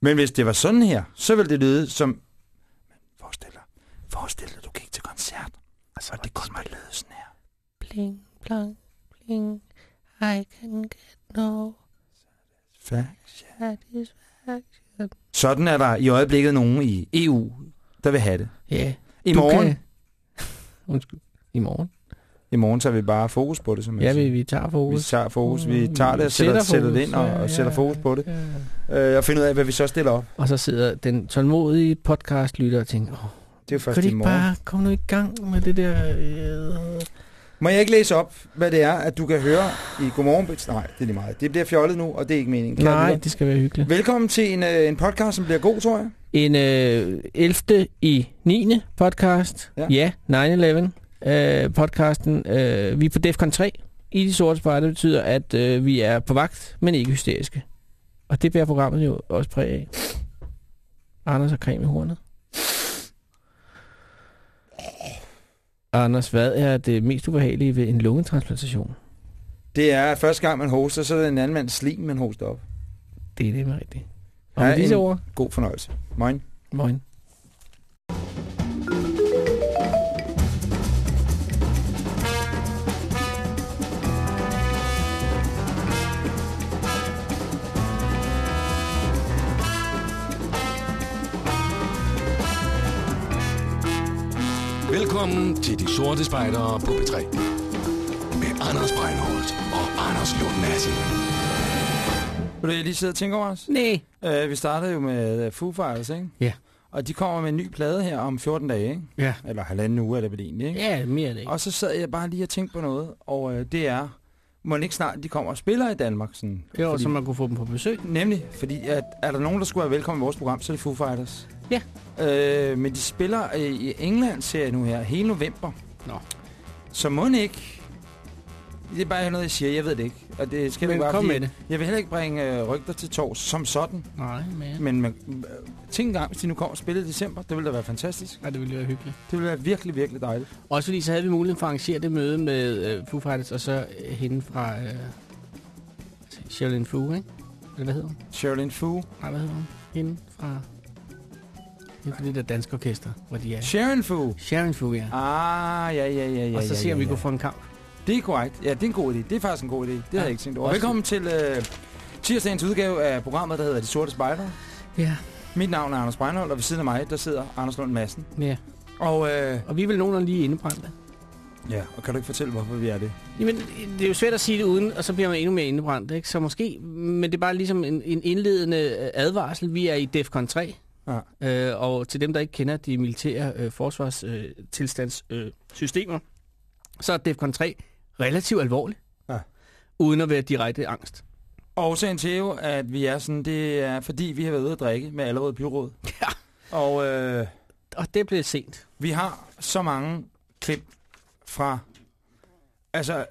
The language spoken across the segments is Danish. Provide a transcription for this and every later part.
Men hvis det var sådan her, så ville det lyde som... Forestil dig, forestil dig, du gik til koncert, Altså, og det kun måtte lyde sådan her. Bling, blang, bling. I can get no Fact. satisfaction. Sådan er der i øjeblikket nogen i EU, der vil have det. Ja. I morgen, Kan... Undskyld. I morgen? I morgen tager vi bare fokus på det, som Ja, vi, vi tager fokus. vi tager fokus. Vi tager det og sætter, sætter det ind og, og sætter fokus på det. Ja. Øh, og finder ud af, hvad vi så stiller op. Og så sidder den tålmodige podcastlytter og tænker, Åh, Det er først kan i morgen. bare komme nu i gang med det der... Øh... Må jeg ikke læse op, hvad det er, at du kan høre i Godmorgen? Nej, det er lige meget. Det bliver fjollet nu, og det er ikke meningen. Kære Nej, det skal være hyggeligt. Velkommen til en, øh, en podcast, som bliver god, tror jeg. En øh, 11. i 9. podcast. Ja. Ja, ja 9-11. Øh, podcasten. Øh, vi er på Defcon 3 i de sorte spejder. Det betyder, at øh, vi er på vagt, men ikke hysteriske. Og det bærer programmet jo også præg af. Anders og creme i hornet. Anders, hvad er det mest ubehagelige ved en lungetransplantation? Det er, at første gang man hoster, så er det en anden mands slim, man hoster op. Det er det med rigtigt. Og med disse ord, God fornøjelse. Moin. morgen. Velkommen til De Sorte Spejdere på P3. Med Anders Breinholt og Anders Lund Madsen. Vil du jeg lige sidde og tænke over os? Nej. Uh, vi startede jo med øh, Foo Fighters, ikke? Ja. Og de kommer med en ny plade her om 14 dage, ikke? Ja. Eller halvanden uge er det vel egentlig, ikke? Ja, mere er det ikke. Og så sad jeg bare lige og tænkte på noget, og øh, det er, må ikke snart de kommer og spiller i Danmark? Sådan, Jo, fordi, så man kunne få dem på besøg. Nemlig, fordi at, er der nogen, der skulle være velkommen i vores program, så er det Foo Fighters. Ja. Øh, men de spiller øh, i England, ser jeg nu her, hele november. Nå. Så må ikke... Det er bare noget, jeg siger, jeg ved det ikke. Og det skal Men vi bare kom med det. Jeg vil heller ikke bringe øh, rygter til tors som sådan. Nej, men... Men man, øh, tænk engang, hvis de nu kommer og spiller i december. Det ville da være fantastisk. Ja, det ville være hyggeligt. Det ville være virkelig, virkelig dejligt. Også fordi så havde vi muligheden for at arrangere det møde med øh, Foo Fighters, og så øh, hende fra øh, Sherilyn Foo, ikke? Eller hvad hedder hun? Sherilyn Foo. Nej, hvad hedder hun? Hende fra... Hende fra det der danske orkester, hvor de er. Sharon Foo. Sharon Foo, ja. Ah, ja, ja, ja, ja. og så ja, ser ja, vi, ja. kunne få en kamp. Det er korrekt. Ja, det er en god idé. Det er faktisk en god idé. Det ja, havde jeg ikke tænkt over. Velkommen til øh, tirsdagens udgave af programmet, der hedder De Sorte Spejder. Ja. Mit navn er Anders Breinholt, og ved siden af mig, der sidder Anders Lund Madsen. ja. Og, øh, Og vi er vel nogenlunde lige indebrændte. ja, og kan du ikke fortælle, hvorfor vi er det? Jamen, det er jo svært at sige det uden, og så bliver man endnu mere indebrændt, ikke? Så måske, men det er bare ligesom en, en indledende øh, advarsel. Vi er i DEFCON 3, Ja. øh, og til dem, der ikke kender de militære øh, forsvarstilstandssystemer, øh, systemer, så er DEFCON 3 relativt alvorligt, Ja. uden at være direkte angst. Årsagen til jo, at vi er sådan, det er fordi, vi har været ude at drikke med allerede byråd. Ja. Og øh, Og det blev sent. vi har så mange klip fra... Altså,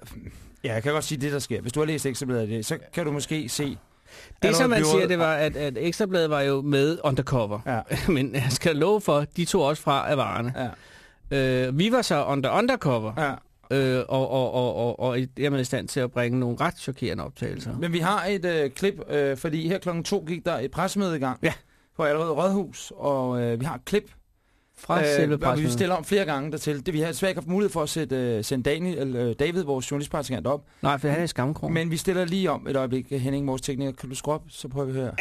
ja, jeg kan godt sige det, der sker. Hvis du har læst Ekstrabladet af det, så kan du måske se... Det, som man siger, Byrådet- det var, at, at Ekstrabladet var jo med undercover. Ja, Men jeg skal love for, de tog også fra af varerne. ja, Øh, vi var så under undercover, ja. Øh, og, og, og, og, og dermed i stand til at bringe nogle ret chokerende optagelser. Men vi har et øh, klip, øh, fordi her klokken to gik der et pressemøde i gang. Ja. På allerede Rådhus, og øh, vi har et klip, Fra øh, selve og vi pressemødet. stiller om flere gange dertil. Det, vi har desværre ikke haft mulighed for at sætte, øh, sende Daniel, øh, David, vores journalistpræsentant, op. Nej, for han er i skamkrog. Men vi stiller lige om et øjeblik. Henning, vores tekniker, kan du skrue op, så prøver vi at høre.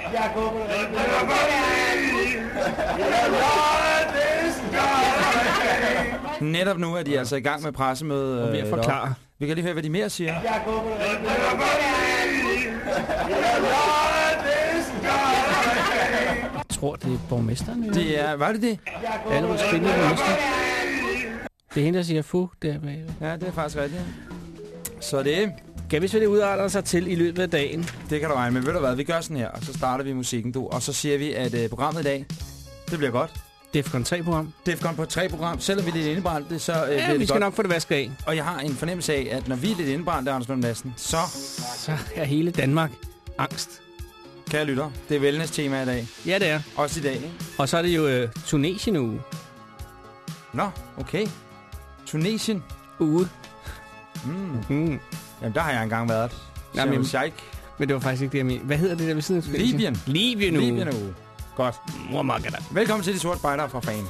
Netop nu er de altså i gang med pressemøde. og ved at øh, forklare. Vi kan lige høre, hvad de mere siger. Jeg tror, det er borgmesteren. Det er, var det det? Allerede spændende borgmester. Det er hende, der siger fu der bag. Ja, det er faktisk rigtigt. Så det, Kan vi så det udarter sig til i løbet af dagen? det kan du regne med. Ved du hvad, vi gør sådan her, og så starter vi musikken, du. Og så siger vi, at øh, programmet i dag, det bliver godt. Defcon 3-program. Defcon på tre program. Selvom vi er lidt indebrændte, så øh, Ja, vi det skal godt. nok få det vasket af. Og jeg har en fornemmelse af, at når vi er lidt indebrændte, Anders Lund Madsen, så, Så er hele Danmark angst. kære lytter, det er wellness tema i dag. Ja, det er. Også i dag, ikke? Og så er det jo øh, Tunesien uge. Nå, okay. Tunesien. uge. Mm. Mm. Jamen, der har jeg engang været. Jamen, Jamen, Sheikh. Men det var faktisk ikke det, jeg mente. Hvad hedder det der ved siden af Tunesien? Libyen. Libyen uge. Libyen uge. Godt. Muamakada. Velkommen til de sorte spejdere fra fan.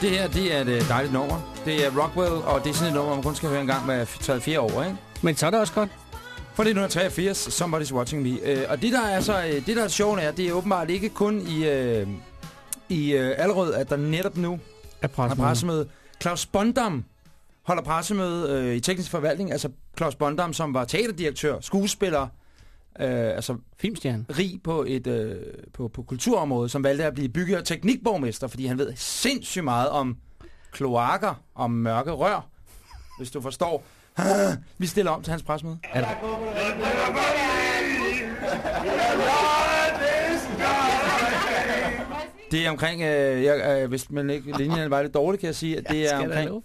Det her, det er et øh, dejligt nummer. Det er Rockwell, og det er sådan et nummer, man kun skal høre en gang hver 3-4 år, ikke? Men så er det også godt. For 1983, Somebody's Watching Me. Øh, og det, der er så, øh, det, der er sjovt, er, det er åbenbart ikke kun i, øh, i øh, Allerød, at der netop nu Af har pressemøde. Claus Bondam holder pressemøde øh, i teknisk forvaltning. Altså Claus Bondam, som var teaterdirektør, skuespiller, øh, altså Filmstjerne. rig på, et, øh, på, på kulturområdet, som valgte at blive bygge- og teknikborgmester, fordi han ved sindssygt meget om kloakker og mørke rør, hvis du forstår. Vi stiller om til hans pressemøde. Er der? Det er omkring, øh, jeg, øh, hvis man ikke linjen var lidt dårlig, kan jeg sige, at det er omkring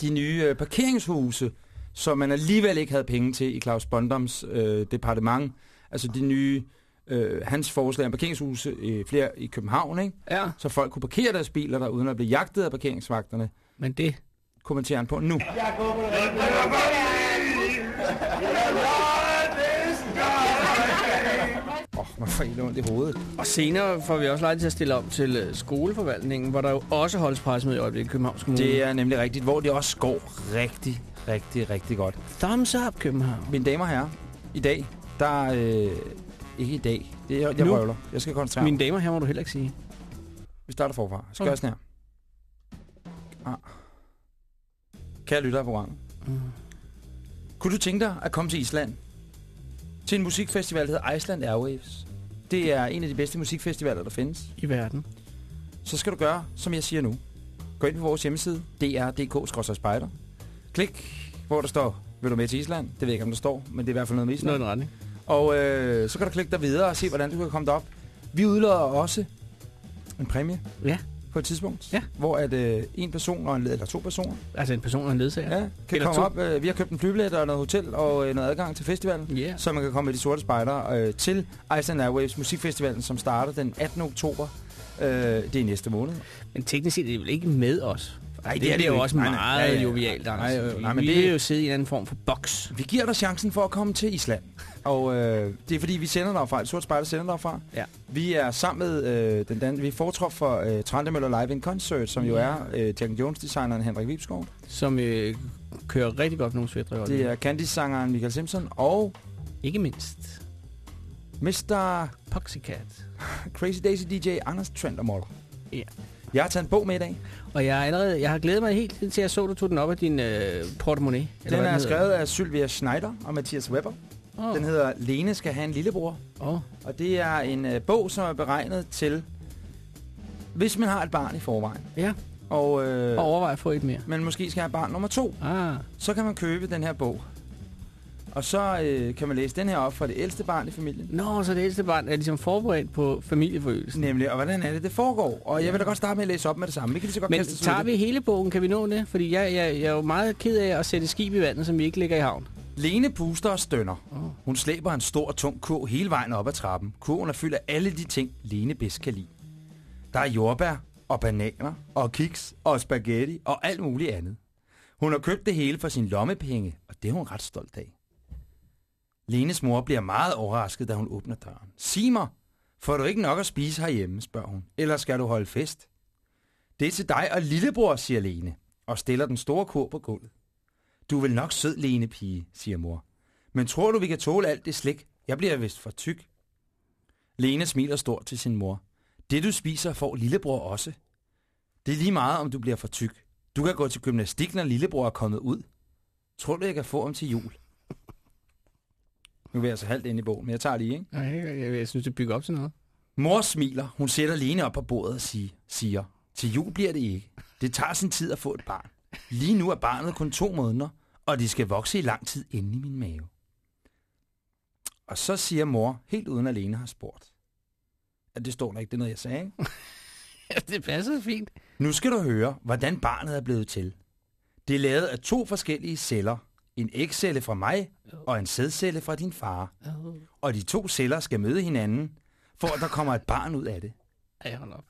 de nye øh, parkeringshuse, som man alligevel ikke havde penge til i Claus Bondams øh, departement. Altså de nye, øh, hans forslag om parkeringshuse, øh, flere i København, ikke? Ja, så folk kunne parkere deres biler der, uden at blive jagtet af parkeringsvagterne, men det... kommenterer han på nu. Åh, oh, man får helt ondt i hovedet. Og senere får vi også lejlighed til at stille om til øh, skoleforvaltningen, hvor der jo også holdes pressemøde i øjeblikket i Københavns Kommune. Det er nemlig rigtigt, hvor det også går rigtig, rigtig, rigtig godt. Thumbs up, København. Mine damer og herrer, i dag, der øh, ikke i dag, det er, jeg Nu? røvler. Jeg skal koncentrere. Mine damer, her må du heller ikke sige. Vi starter forfra. Jeg skal Okay. okay. sådan her. Ah. Kære lytter af programmet. Mm. Kunne du tænke dig at komme til Island? Til en musikfestival, der hedder Iceland Airwaves. Det er en af de bedste musikfestivaler, der findes. I verden. Så skal du gøre, som jeg siger nu. Gå ind på vores hjemmeside, dr.dk-spejder. Klik, hvor der står, vil du med til Island? Det ved jeg ikke, om der står, men det er i hvert fald noget med Island. Noget i retning. Og øh, så kan du klikke dig videre og se, hvordan du kan komme derop. Vi udlader også en præmie Ja, på et tidspunkt, Ja. hvor at øh, en person og en led, eller to personer altså en person og en ledsager. ja, kan Eller komme to. op. Øh, vi har købt en flybillet og noget hotel og øh, noget adgang til festivalen, Yeah. så man kan komme med de sorte spejdere øh, til Iceland Airwaves musikfestivalen, som starter den 18. oktober. Øh, det er næste måned. Men teknisk set er det vel ikke med os. Nej, det, det er det er jo ikke. også Nej, nej. meget Ja, ja. jovialt, Anders. Nej, øh, nej, men vi det- vil jo sidde i en anden form for boks. Vi giver dig chancen for at komme til Island. Og øh, det er fordi, vi sender derfra. Et sort spejder sender derfra. Ja. Vi er sammen med øh, den dan- vi er fortrop for øh, Trandemøller Live in Concert, som jo er øh, Jack Jones-designeren Henrik Vibskov. Som øh, kører rigtig godt nogle svætter. Det er Candice-sangeren Michael Simpson og Ikke mindst Mr. Poxycat. Crazy Daisy DJ Anders Trent og Ja. Jeg har taget en bog med i dag. Og jeg, er allerede, jeg har glædet mig helt til, at jeg så, du tog den op af din øh, portemonnaie. eller Den er hedder. skrevet af Sylvia Schneider og Mathias Weber. Åh, Den hedder Lene skal have en lillebror. åh, Og det er en øh, bog, som er beregnet til, hvis man har et barn i forvejen. Ja, Og, øh, og overvej at få et mere. men måske skal have barn nummer to. Ah, Så kan man købe den her bog. Og så øh, kan man læse den her op for det ældste barn i familien. Nå, så det ældste barn er ligesom forberedt på familieforøgelsen. Nemlig, og hvordan er det, det foregår? Og jeg vil da godt starte med at læse op med det samme. Vi kan lige så godt Men kaste tager vi hele bogen, kan vi nå det? Fordi jeg, jeg, jeg er jo meget ked af at sætte skib i vandet, som vi ikke ligger i havn. Lene puster og stønner. Hun slæber en stor, tung kurv hele vejen op ad trappen. Kurven er fyldt af alle de ting, Lene bedst kan lide. Der er jordbær og bananer og kiks og spaghetti og alt muligt andet. Hun har købt det hele for sin lommepenge, og det er hun ret stolt af. Lenes mor bliver meget overrasket, da hun åbner døren. Sig mig, får du ikke nok at spise herhjemme, spørger hun. Eller skal du holde fest? Det er til dig og lillebror, siger Lene, og stiller den store kur på gulvet. Du vil nok sød, Lene pige, siger mor. Men tror du, vi kan tåle alt det slik? Jeg bliver vist for tyk. Lene smiler stort til sin mor. Det du spiser, får lillebror også. Det er lige meget, om du bliver for tyk. Du kan gå til gymnastik, når lillebror er kommet ud. Tror du, jeg kan få ham til jul? Nu er jeg altså halvt inde i bogen, men jeg tager lige, ikke? Nej, jeg, jeg, jeg synes, det bygger op til noget. Mor smiler. Hun sætter Lene op på bordet og siger, siger, til jul bliver det ikke. Det tager sin tid at få et barn. Lige nu er barnet kun to måneder, og de skal vokse i lang tid inde i min mave. Og så siger mor, helt uden at Lene har spurgt. At det står der ikke, det er noget, jeg sagde, ikke? det passer fint. Nu skal du høre, hvordan barnet er blevet til. Det er lavet af to forskellige celler. En ægcelle fra mig og en sædcelle fra din far. Og de to celler skal møde hinanden, for at der kommer et barn ud af det. Ej, hold op.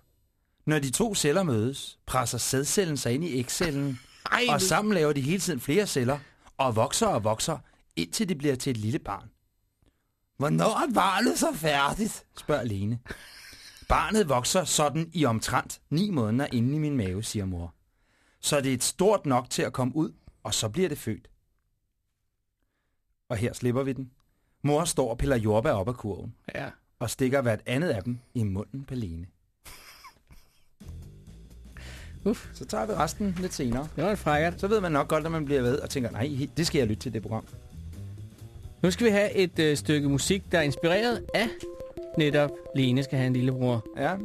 Når de to celler mødes, presser sædcellen sig ind i ægcellen, Ej, Og sammen laver de hele tiden flere celler, og vokser og vokser, indtil det bliver til et lille barn. Hvornår er barnet så færdigt? spørger Lene. Barnet vokser sådan i omtrent ni måneder inde i min mave, siger mor. Så det er et stort nok til at komme ud, og så bliver det født. Og her slipper vi den. Mor står og piller jordbær op af kurven, Ja. og stikker hvert andet af dem i munden på Lene. Uff. Så tager vi resten lidt senere. Det var en frækkert. Så ved man nok godt, at man bliver ved og tænker, nej, det skal jeg lytte til det program. Nu skal vi have et øh, stykke musik, der er inspireret af netop Lene skal have en lillebror. Ja.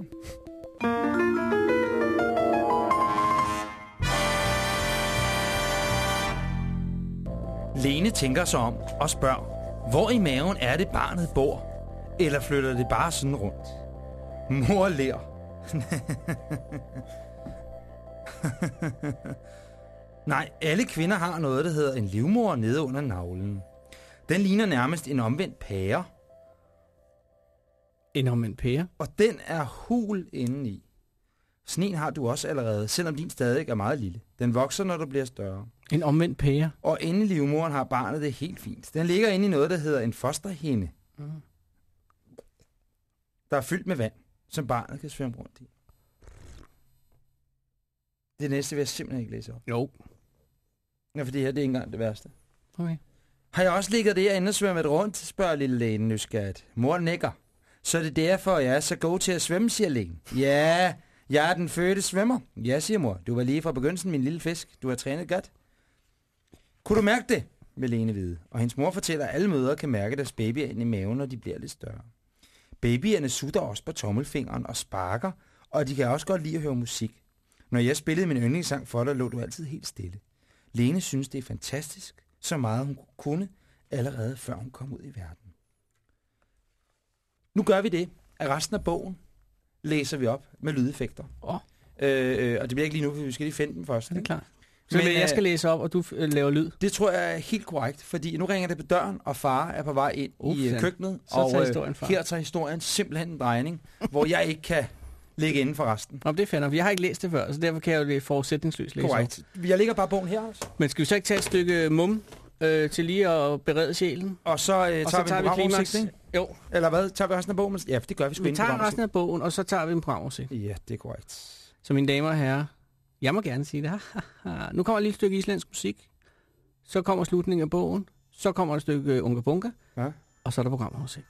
Lene tænker sig om og spørger, hvor i maven er det barnet bor? Eller flytter det bare sådan rundt? Mor ler. Nej, alle kvinder har noget, der hedder en livmor nede under navlen. Den ligner nærmest en omvendt pære, En omvendt pære. og den er hul indeni. Sådan en har du også allerede, selvom din stadig er meget lille. Den vokser, når du bliver større. En omvendt pære. Og inde i livmoderen har barnet det helt fint. Den ligger inde i noget, der hedder en fosterhinde. Mm. Der er fyldt med vand, som barnet kan svømme rundt i. Det næste vil jeg simpelthen ikke læse op. Jo. Ja, for det her det er ikke engang det værste. Okay. Har jeg også ligget derinde og svømmet rundt, spørger lille lægen nysgerrigt. Mor nikker. Så er det derfor, jeg er så god til at svømme, siger lægen. Ja, jeg er den fødte svømmer. Ja, siger mor. Du var lige fra begyndelsen min lille fisk. Du har trænet godt. Kunne du mærke det? vil Lene vide. Og hendes mor fortæller, at alle mødre kan mærke deres babyer ind i maven, når de bliver lidt større. Babyerne sutter også på tommelfingeren og sparker, og de kan også godt lide at høre musik. Når jeg spillede min yndlingssang for dig, lå du altid helt stille. Lene synes, det er fantastisk, så meget hun kunne, allerede før hun kom ud i verden. Nu gør vi det, at resten af bogen læser vi op med lydeffekter. Åh. Øh, øh, og det bliver ikke lige nu, for vi skal lige finde den først. Er det ikke? klart? Så Men, jeg skal læse op, og du øh, laver lyd. Det tror jeg er helt korrekt, fordi nu ringer det på døren, og far er på vej ind Uf, i sandt. køkkenet. Så og tager historien fart. her tager historien simpelthen en drejning, hvor jeg ikke kan ligge inden for resten. Nå, det er fandme. Jeg har ikke læst det før, så derfor kan jeg jo det forudsætningsløst læse Korrekt. Jeg ligger bare bogen her også. Men skal vi så ikke tage et stykke mum øh, til lige at berede sjælen? Og så, øh, og tager så vi tager vi programoversigt, klimaks. Jo, Eller hvad? Tager vi resten af bogen? Ja, det gør vi sgu vi tager resten af bogen, og så tager vi en programoversigt. Ja, det er korrekt. Så mine damer og herrer, jeg må gerne sige det. nu kommer et stykke islandsk musik. Så kommer slutningen af bogen. Så kommer et stykke øh, Unga Bunga. Ja. Og så er der programoversigt.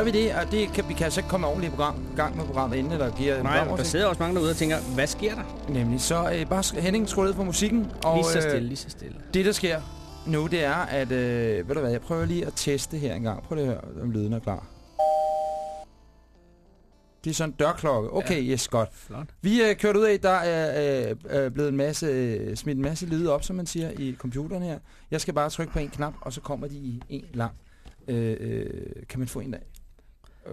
Gør vi det, og det kan, vi kan altså ikke komme ordentligt i program, gang med programmet inden, eller giver en Nej, der sidder også mange derude og tænker, hvad sker der? Nemlig, så øh, bare Henning skru ned for musikken. Og, lige så øh, stille, lige så stille. Det, der sker nu, det er, at... Øh, ved du hvad, jeg prøver lige at teste her en gang. Prøv lige at høre, om lyden er klar. Det er sådan en dørklokke. Okay, ja. yes, godt. Flot. Vi er kørt ud af, der er øh, øh, blevet en masse, øh, smidt en masse lyde op, som man siger, i computeren her. Jeg skal bare trykke på en knap, og så kommer de i en lang. Øh, øh, kan man få en af? Øh,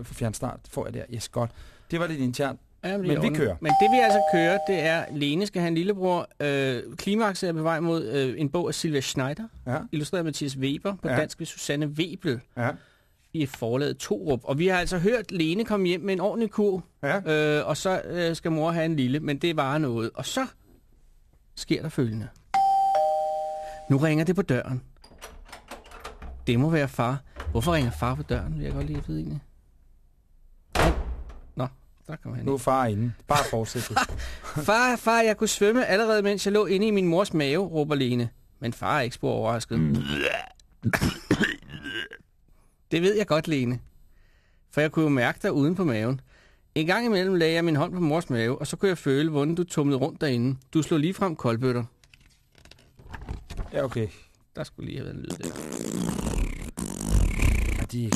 For fjernstart får jeg der. Yes, godt. Det var lidt internt. Ja, Men vi kører. Men det vi altså kører, det er, Lene skal have en lillebror. Øh, Klimaks er på vej mod øh, en bog af Silvia Schneider, Ja, illustreret af Mathias Weber, på ja. dansk ved Susanne Webel ja, i forlaget Torup. Og vi har altså hørt Lene komme hjem med en ordentlig kur, ja. øh, og så øh, skal mor have en lille, men det var noget. Og så sker der følgende. Nu ringer det på døren. Det må være far. Hvorfor ringer far på døren, vil jeg godt lige vide egentlig. Nå, der kommer han Nu er far inde. Bare fortsæt. Far, far, jeg kunne svømme allerede, mens jeg lå inde i min mors mave, råber Lene. Men far er ikke spor overrasket. Mm. Det ved jeg godt, Lene. For jeg kunne jo mærke dig uden på maven. En gang imellem lagde jeg min hånd på mors mave, og så kunne jeg føle, hvordan du tumlede rundt derinde. Du slog lige frem koldbøtter. ja, okay. Der skulle lige have været en lyd der. Ja, de...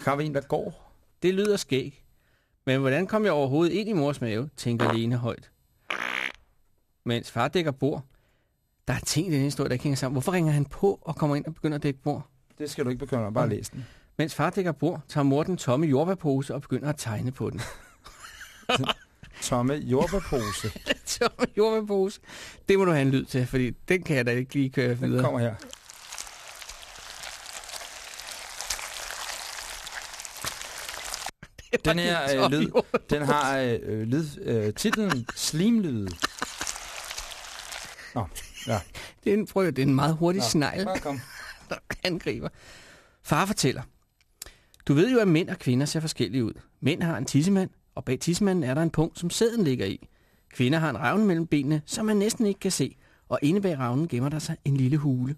Har vi en, der går? Det lyder skæg. Men hvordan kom jeg overhovedet ind i mors mave, tænker Lene højt. Mens far dækker bord. Der er ting i den historie, der ikke hænger sammen. Hvorfor ringer han på og kommer ind og begynder at dække bord? Det skal du ikke bekymre dig. Bare Okay. læs den. Mens far dækker bord, tager mor den tomme jordbærpose og begynder at tegne på den. Tomme jordbærpose. som jordbærpose. Det må du have en lyd til, fordi den kan jeg da ikke lige køre Den videre. kommer her. Den her øh, lyd, den har øh, lyd, øh, titlen Slimlyde. Nå, ja. Det er en, prøv, det er en meget hurtig Nå, snegl, kom. der angriber. Far fortæller. Du ved jo, at mænd og kvinder ser forskellige ud. Mænd har en tissemand, og bag tissemanden er der en punkt, som sæden ligger i. Kvinder har en ravne mellem benene, som man næsten ikke kan se, og inde bag ravnen gemmer der sig en lille hule.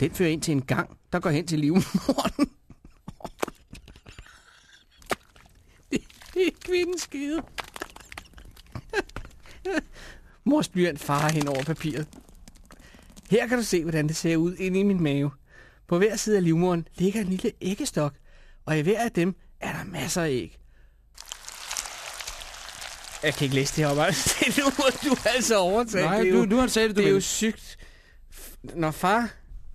Den fører ind til en gang, der går hen til livmoderen. Er kvindens skide. Mors blyant farer hen over papiret. Her kan du se, hvordan det ser ud inde i min mave. På hver side af livmoderen ligger en lille æggestok, og i hver af dem er der masser af æg. Jeg kan ikke læse det her, bare. nu må du altså overtage. Nej, det er jo, du, du har sagt det, du det er jo sygt. Når far...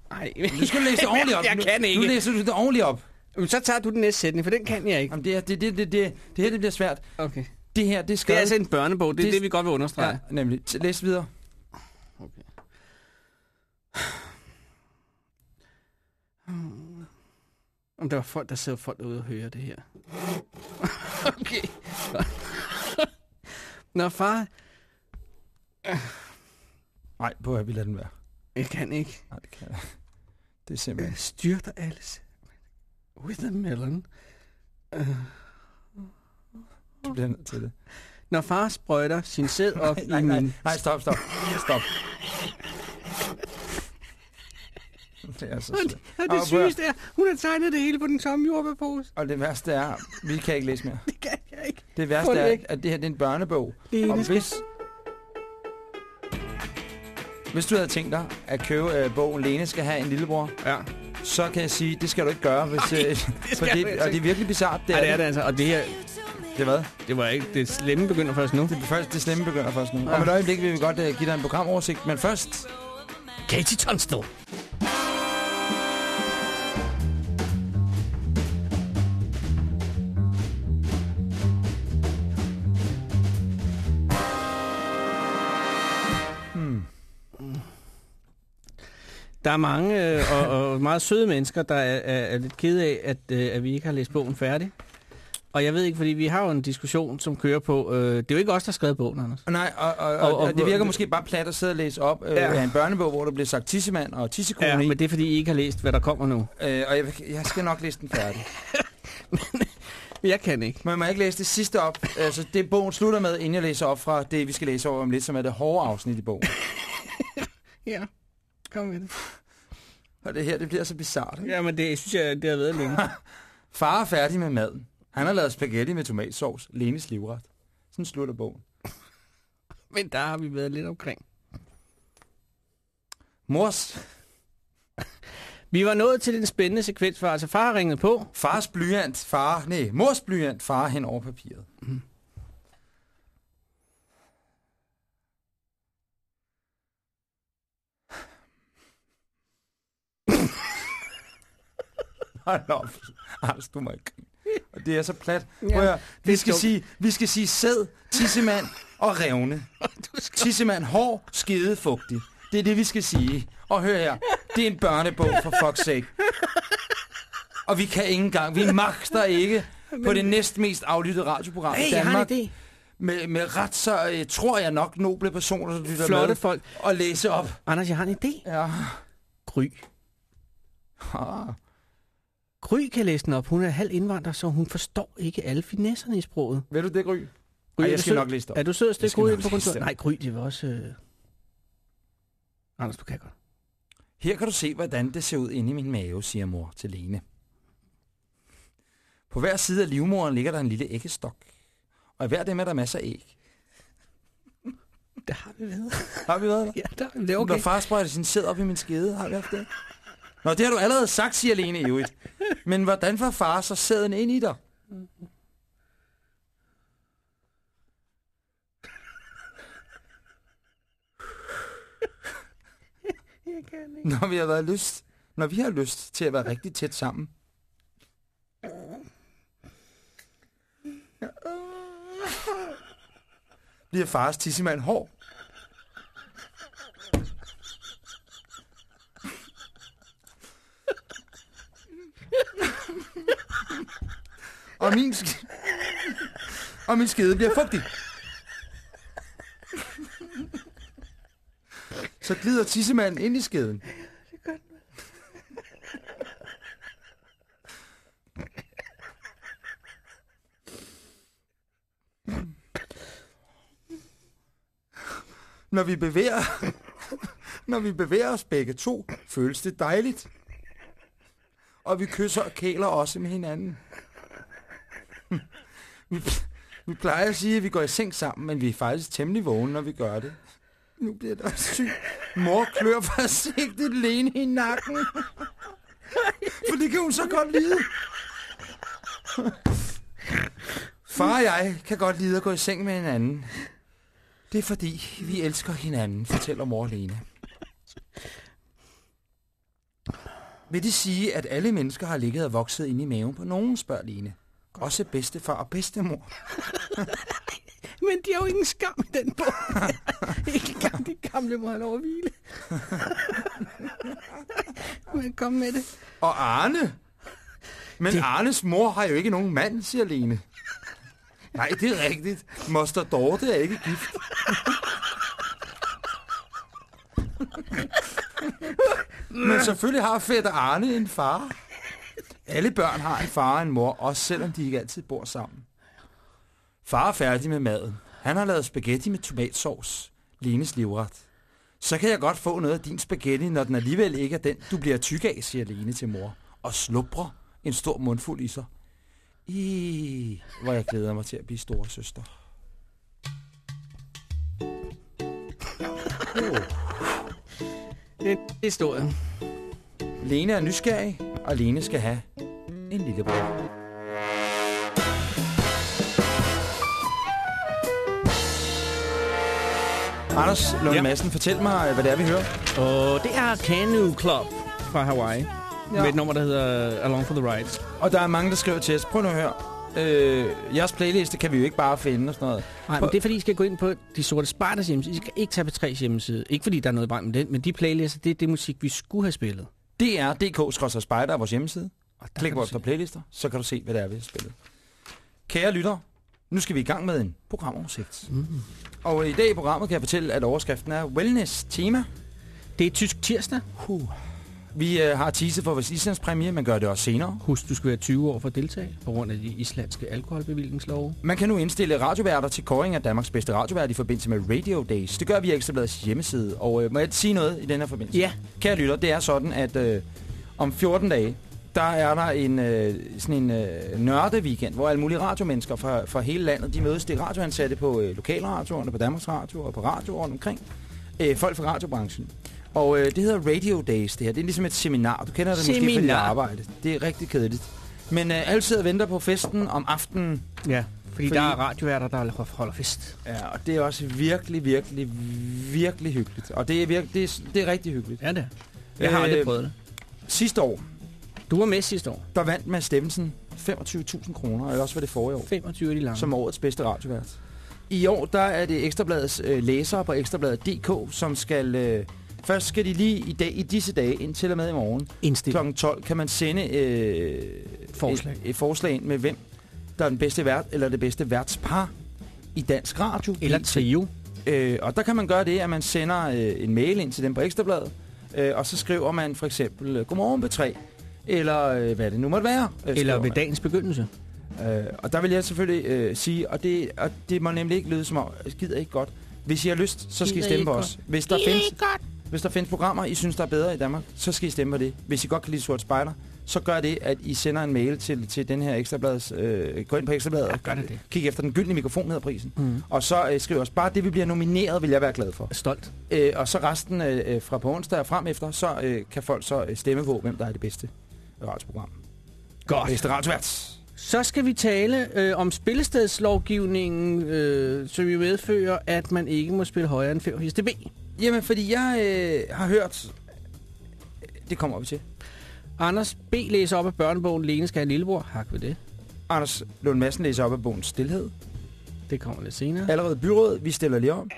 Nej, Du skal læse det ordentligt op. Jeg Nu- kan ikke. Nu læser du det ordentligt op. Men Så tager du den næste sætning, for den kan jeg ikke. Jamen, det, er- det, det, det, det, det her det bliver svært. Okay. Det her, det er Det er altså en børnebog, det er Det- det, vi godt vil understrege. Ja, nemlig. Læs videre. Okay. Om der var folk, der sidder folk derude og hører det her. okay. Når far... Nej, på at vi lader den være. Jeg kan ikke. Nej, det kan jeg. Det er simpelthen... Styrter alles. With a melon. Du bliver nødt til det. Når far sprøjter sin sæd op nej, i nej, min... nej, stop, stop. Stop. Det er så Og det, og det at- sygeste er, hun har tegnet det hele på den tomme jordbærpose. Og det værste er, vi kan ikke læse mere. Det kan jeg ikke. Det værste det er, væk. at det her det er en børnebog. Lene Og skal- hvis, hvis du havde tænkt dig at købe øh, bogen Lene skal have en lillebror, Ja. Så kan jeg sige, det skal du ikke gøre. Hvis, øh, for skal det, du altså og det er virkelig bizart. Det Ej, er, det er det altså. Og det her, Det hvad? det var ikke... Det slemme begynder først nu. Det, først, det slemme begynder først nu. Ja. Om et øjeblik vil vi godt uh, give dig en programoversigt, men først... Katie Tunstall. Der er mange øh, og, og meget søde mennesker, der er, er, er lidt kede af, at, øh, at vi ikke har læst bogen færdig. Og jeg ved ikke, fordi vi har jo en diskussion, som kører på... Øh, det er jo ikke os, der har skrevet bogen, Anders. Nej, og, og, og, Og- og, det virker måske bare plat at sidde og læse op øh, Ja. af en børnebog, hvor der bliver sagt tissemand og tissekone Ja, men det er, fordi I ikke har læst, hvad der kommer nu. Øh, og jeg, jeg skal nok læse den færdig. Men jeg kan ikke. Men jeg må ikke læse det sidste op. Altså, det bogen slutter med, inden jeg læser op fra det, vi skal læse over om lidt, som er det hårde afsnit i bogen. Ja, kom med det. Og det her, det bliver så bizart. ikke? Ja, men det synes jeg, det har været længe. Far er færdig med maden. Han har lavet spaghetti med tomatsovs. Lenes livret. Sådan slutter bogen. Men der har vi været lidt omkring. Mors, Vi var nået til den spændende sekvens, for altså far har ringet på. fars blyant, far, nej, mors blyant, far hen over papiret. Hold op. Anders, du må ikke. Og det er så plat. Ja, høre, vi, skal dumt. sige, vi skal sige sæd, tissemand og revne. Skal... Tissemand hård, skide, fugtig. Det er det, vi skal sige. Og hør her, det er en børnebog, for fuck's sake. Og vi kan ikke engang, vi magter ikke på det næstmest aflyttede radioprogram i Hey, jeg har Danmark. en idé. Med, med ret så, øh, tror jeg nok, noble personer, der lytter Flotte med, folk. og læse op. Anders, jeg har en idé. Ja. Gry. Ah. Gry kan læse den op. Hun er halv indvandrer, så hun forstår ikke alle finesserne i sproget. Ved du det, Gry? Gry, Ej, er jeg skal sød? nok læse det op. Er du sød at stikke ud på kontoret? det. Nej, Gry, det var også... Øh... Anders, du kan godt. Her kan du se, hvordan det ser ud inde i min mave, siger mor til Lene. På hver side af livmoderen ligger der en lille æggestok. Og i hver dem er der masser af æg. Der har vi været. Har vi været der? Ja, der, det er okay. Når far sprøjter sin sæd op i min skede, har vi haft det? Nå, det har du allerede sagt, siger Lene i øvrigt. Men hvordan får far så sæden ind i dig? Jeg kan ikke. Når vi har været lyst, når vi har lyst til at være rigtig tæt sammen. Bliver fars tissemand hård, og min, sk- og min skede bliver fugtig. Så glider tissemanden ind i skeden. Når vi bevæger, når vi bevæger os begge to, føles det dejligt. Og vi kysser og kæler også med hinanden. Vi, vi plejer at sige, at vi går i seng sammen, men vi er faktisk temmelig vågne, når vi gør det. Nu bliver der syg. Mor klør forsigtigt Lene i nakken. For det kan hun så godt lide. Far og jeg kan godt lide at gå i seng med hinanden. Det er fordi, vi elsker hinanden, fortæller mor Lene. Vil det sige, at alle mennesker har ligget og vokset inde i maven på nogen, spørger Lene. Også bedstefar og bedstemor. Men de har jo ingen skam i den bog. ikke engang de gamle må have lov at hvile. Men kom med det. Og Arne? Men det... Arnes mor har jo ikke nogen mand, siger Lene. Nej, det er rigtigt. Moster Dorte er ikke gift. Men selvfølgelig har fætter Arne en far. Alle børn har en far og en mor, også selvom de ikke altid bor sammen. Far er færdig med maden. Han har lavet spaghetti med tomatsauce. Lenes livret. Så kan jeg godt få noget af din spaghetti, når den alligevel ikke er den, du bliver tyk af, siger Lene til mor. Og slubrer en stor mundfuld i sig. I, hvor jeg glæder mig til at blive store søster. Oh. Det er historien. Lene er nysgerrig, og Lene skal have en lille bror. Anders Lund Ja. Madsen, fortæl mig, hvad det er, vi hører. Og det er Canoe Club fra Hawaii. Ja. Med et nummer, der hedder Along for the Ride. Og der er mange, der skriver til os. Prøv nu at høre. Øh, jeres playliste kan vi jo ikke bare finde og sådan noget. Nej, men det er fordi, I skal gå ind på De Sorte Spartans hjemmeside. I skal ikke tage på tre hjemmeside. Ikke fordi, der er noget i vejen med den, men de playlister, det er det musik, vi skulle have spillet. DR.dk Spejder er vores hjemmeside. Og der Klik på vores playlister, så kan du se, hvad det er, har spillet. Kære lytter, nu skal vi i gang med en programoversigt. Mm. Og i dag i programmet kan jeg fortælle, at overskriften er Wellness Tema. Det er tysk tirsdag. Huh. Vi øh, har teaset for vores islandspræmie, men gør det også senere. Husk, du skal være 20 år for at deltage, på grund af de islandske alkoholbevillingslove. Man kan nu indstille radioværter til kåring af Danmarks bedste radiovært i forbindelse med Radio Days. Det gør vi i Ekstrabladets hjemmeside. Og øh, må jeg sige noget i den her forbindelse? Ja. Kære lytter, det er sådan, at øh, om 14 dage, der er der en, øh, sådan en øh, nørde weekend, hvor alle mulige radiomennesker fra, fra hele landet, de mødes. Det er radioansatte på øh, lokalradioerne, på Danmarks Radio og på radio rundt omkring. Øh, folk fra radiobranchen. Og øh, det hedder Radio Days, det her. Det er ligesom et seminar. Du kender det måske fra dit Seminar. arbejde. Det er rigtig kedeligt. Men øh, alle sidder og venter på festen om aftenen. Ja, fordi, Fordi- der er radioværter, der holder fest. Ja, og det er også virkelig, virkelig, virkelig hyggeligt. Og det er, virke, det er, det er rigtig hyggeligt. Ja, det. Jeg har aldrig Øh, prøvet det. Sidste år, Du var med sidste år. der vandt Mads Steffensen 25.000 kroner, og også var det forrige år, 25 af de lange. som årets bedste radiovært. I år, der er det Ekstrabladets øh, læsere på ekstrabladet.dk, som skal... Øh, først skal de lige i, dag, i disse dage, indtil og med i morgen, Indstil. kl. 12, kan man sende øh, Forslag. Et, et forslag ind med, hvem der er den bedste vært, eller det bedste værtspar i dansk radio. Eller trio. Øh, og der kan man gøre det, at man sender øh, en mail ind til dem på Ekstrabladet, øh, og så skriver man for eksempel, øh, godmorgen B3, eller øh, hvad det nu måtte være. Øh, Eller ved man. dagens begyndelse. Øh, og der vil jeg selvfølgelig øh, sige, og det, og det må nemlig ikke lyde som om, jeg gider ikke godt. Hvis I har lyst, så skal I Gider stemme ikke på godt. os. Hvis der, findes, hvis der findes programmer, I synes, der er bedre i Danmark, så skal I stemme på det. Hvis I godt kan lide Sort Spejder, så gør det, at I sender en mail til, til den her Ekstrabladets... Øh, gå ind på Ekstrabladet Ja, og gør det det. kig efter den gyldne mikrofon, hedder prisen. Mm. Og så øh, skriv os bare, det vi bliver nomineret, vil jeg være glad for. Stolt. Øh, og så resten øh, øh, fra på onsdag og frem efter, så øh, kan folk så øh, stemme på, hvem der er det bedste radioprogram. Godt. Bedste radiovært. Så skal vi tale øh, om spillestedslovgivningen, øh, som jo medfører, at man ikke må spille højere end 85 dB. Jamen, fordi jeg øh, har hørt... Det kommer vi til. Anders B. læser op af børnebogen Lene skal have lillebror. Hak ved det. Anders Lund Madsen læser op af bogen Stilhed. Det kommer lidt senere. Allerede byrådet, vi stiller lige om.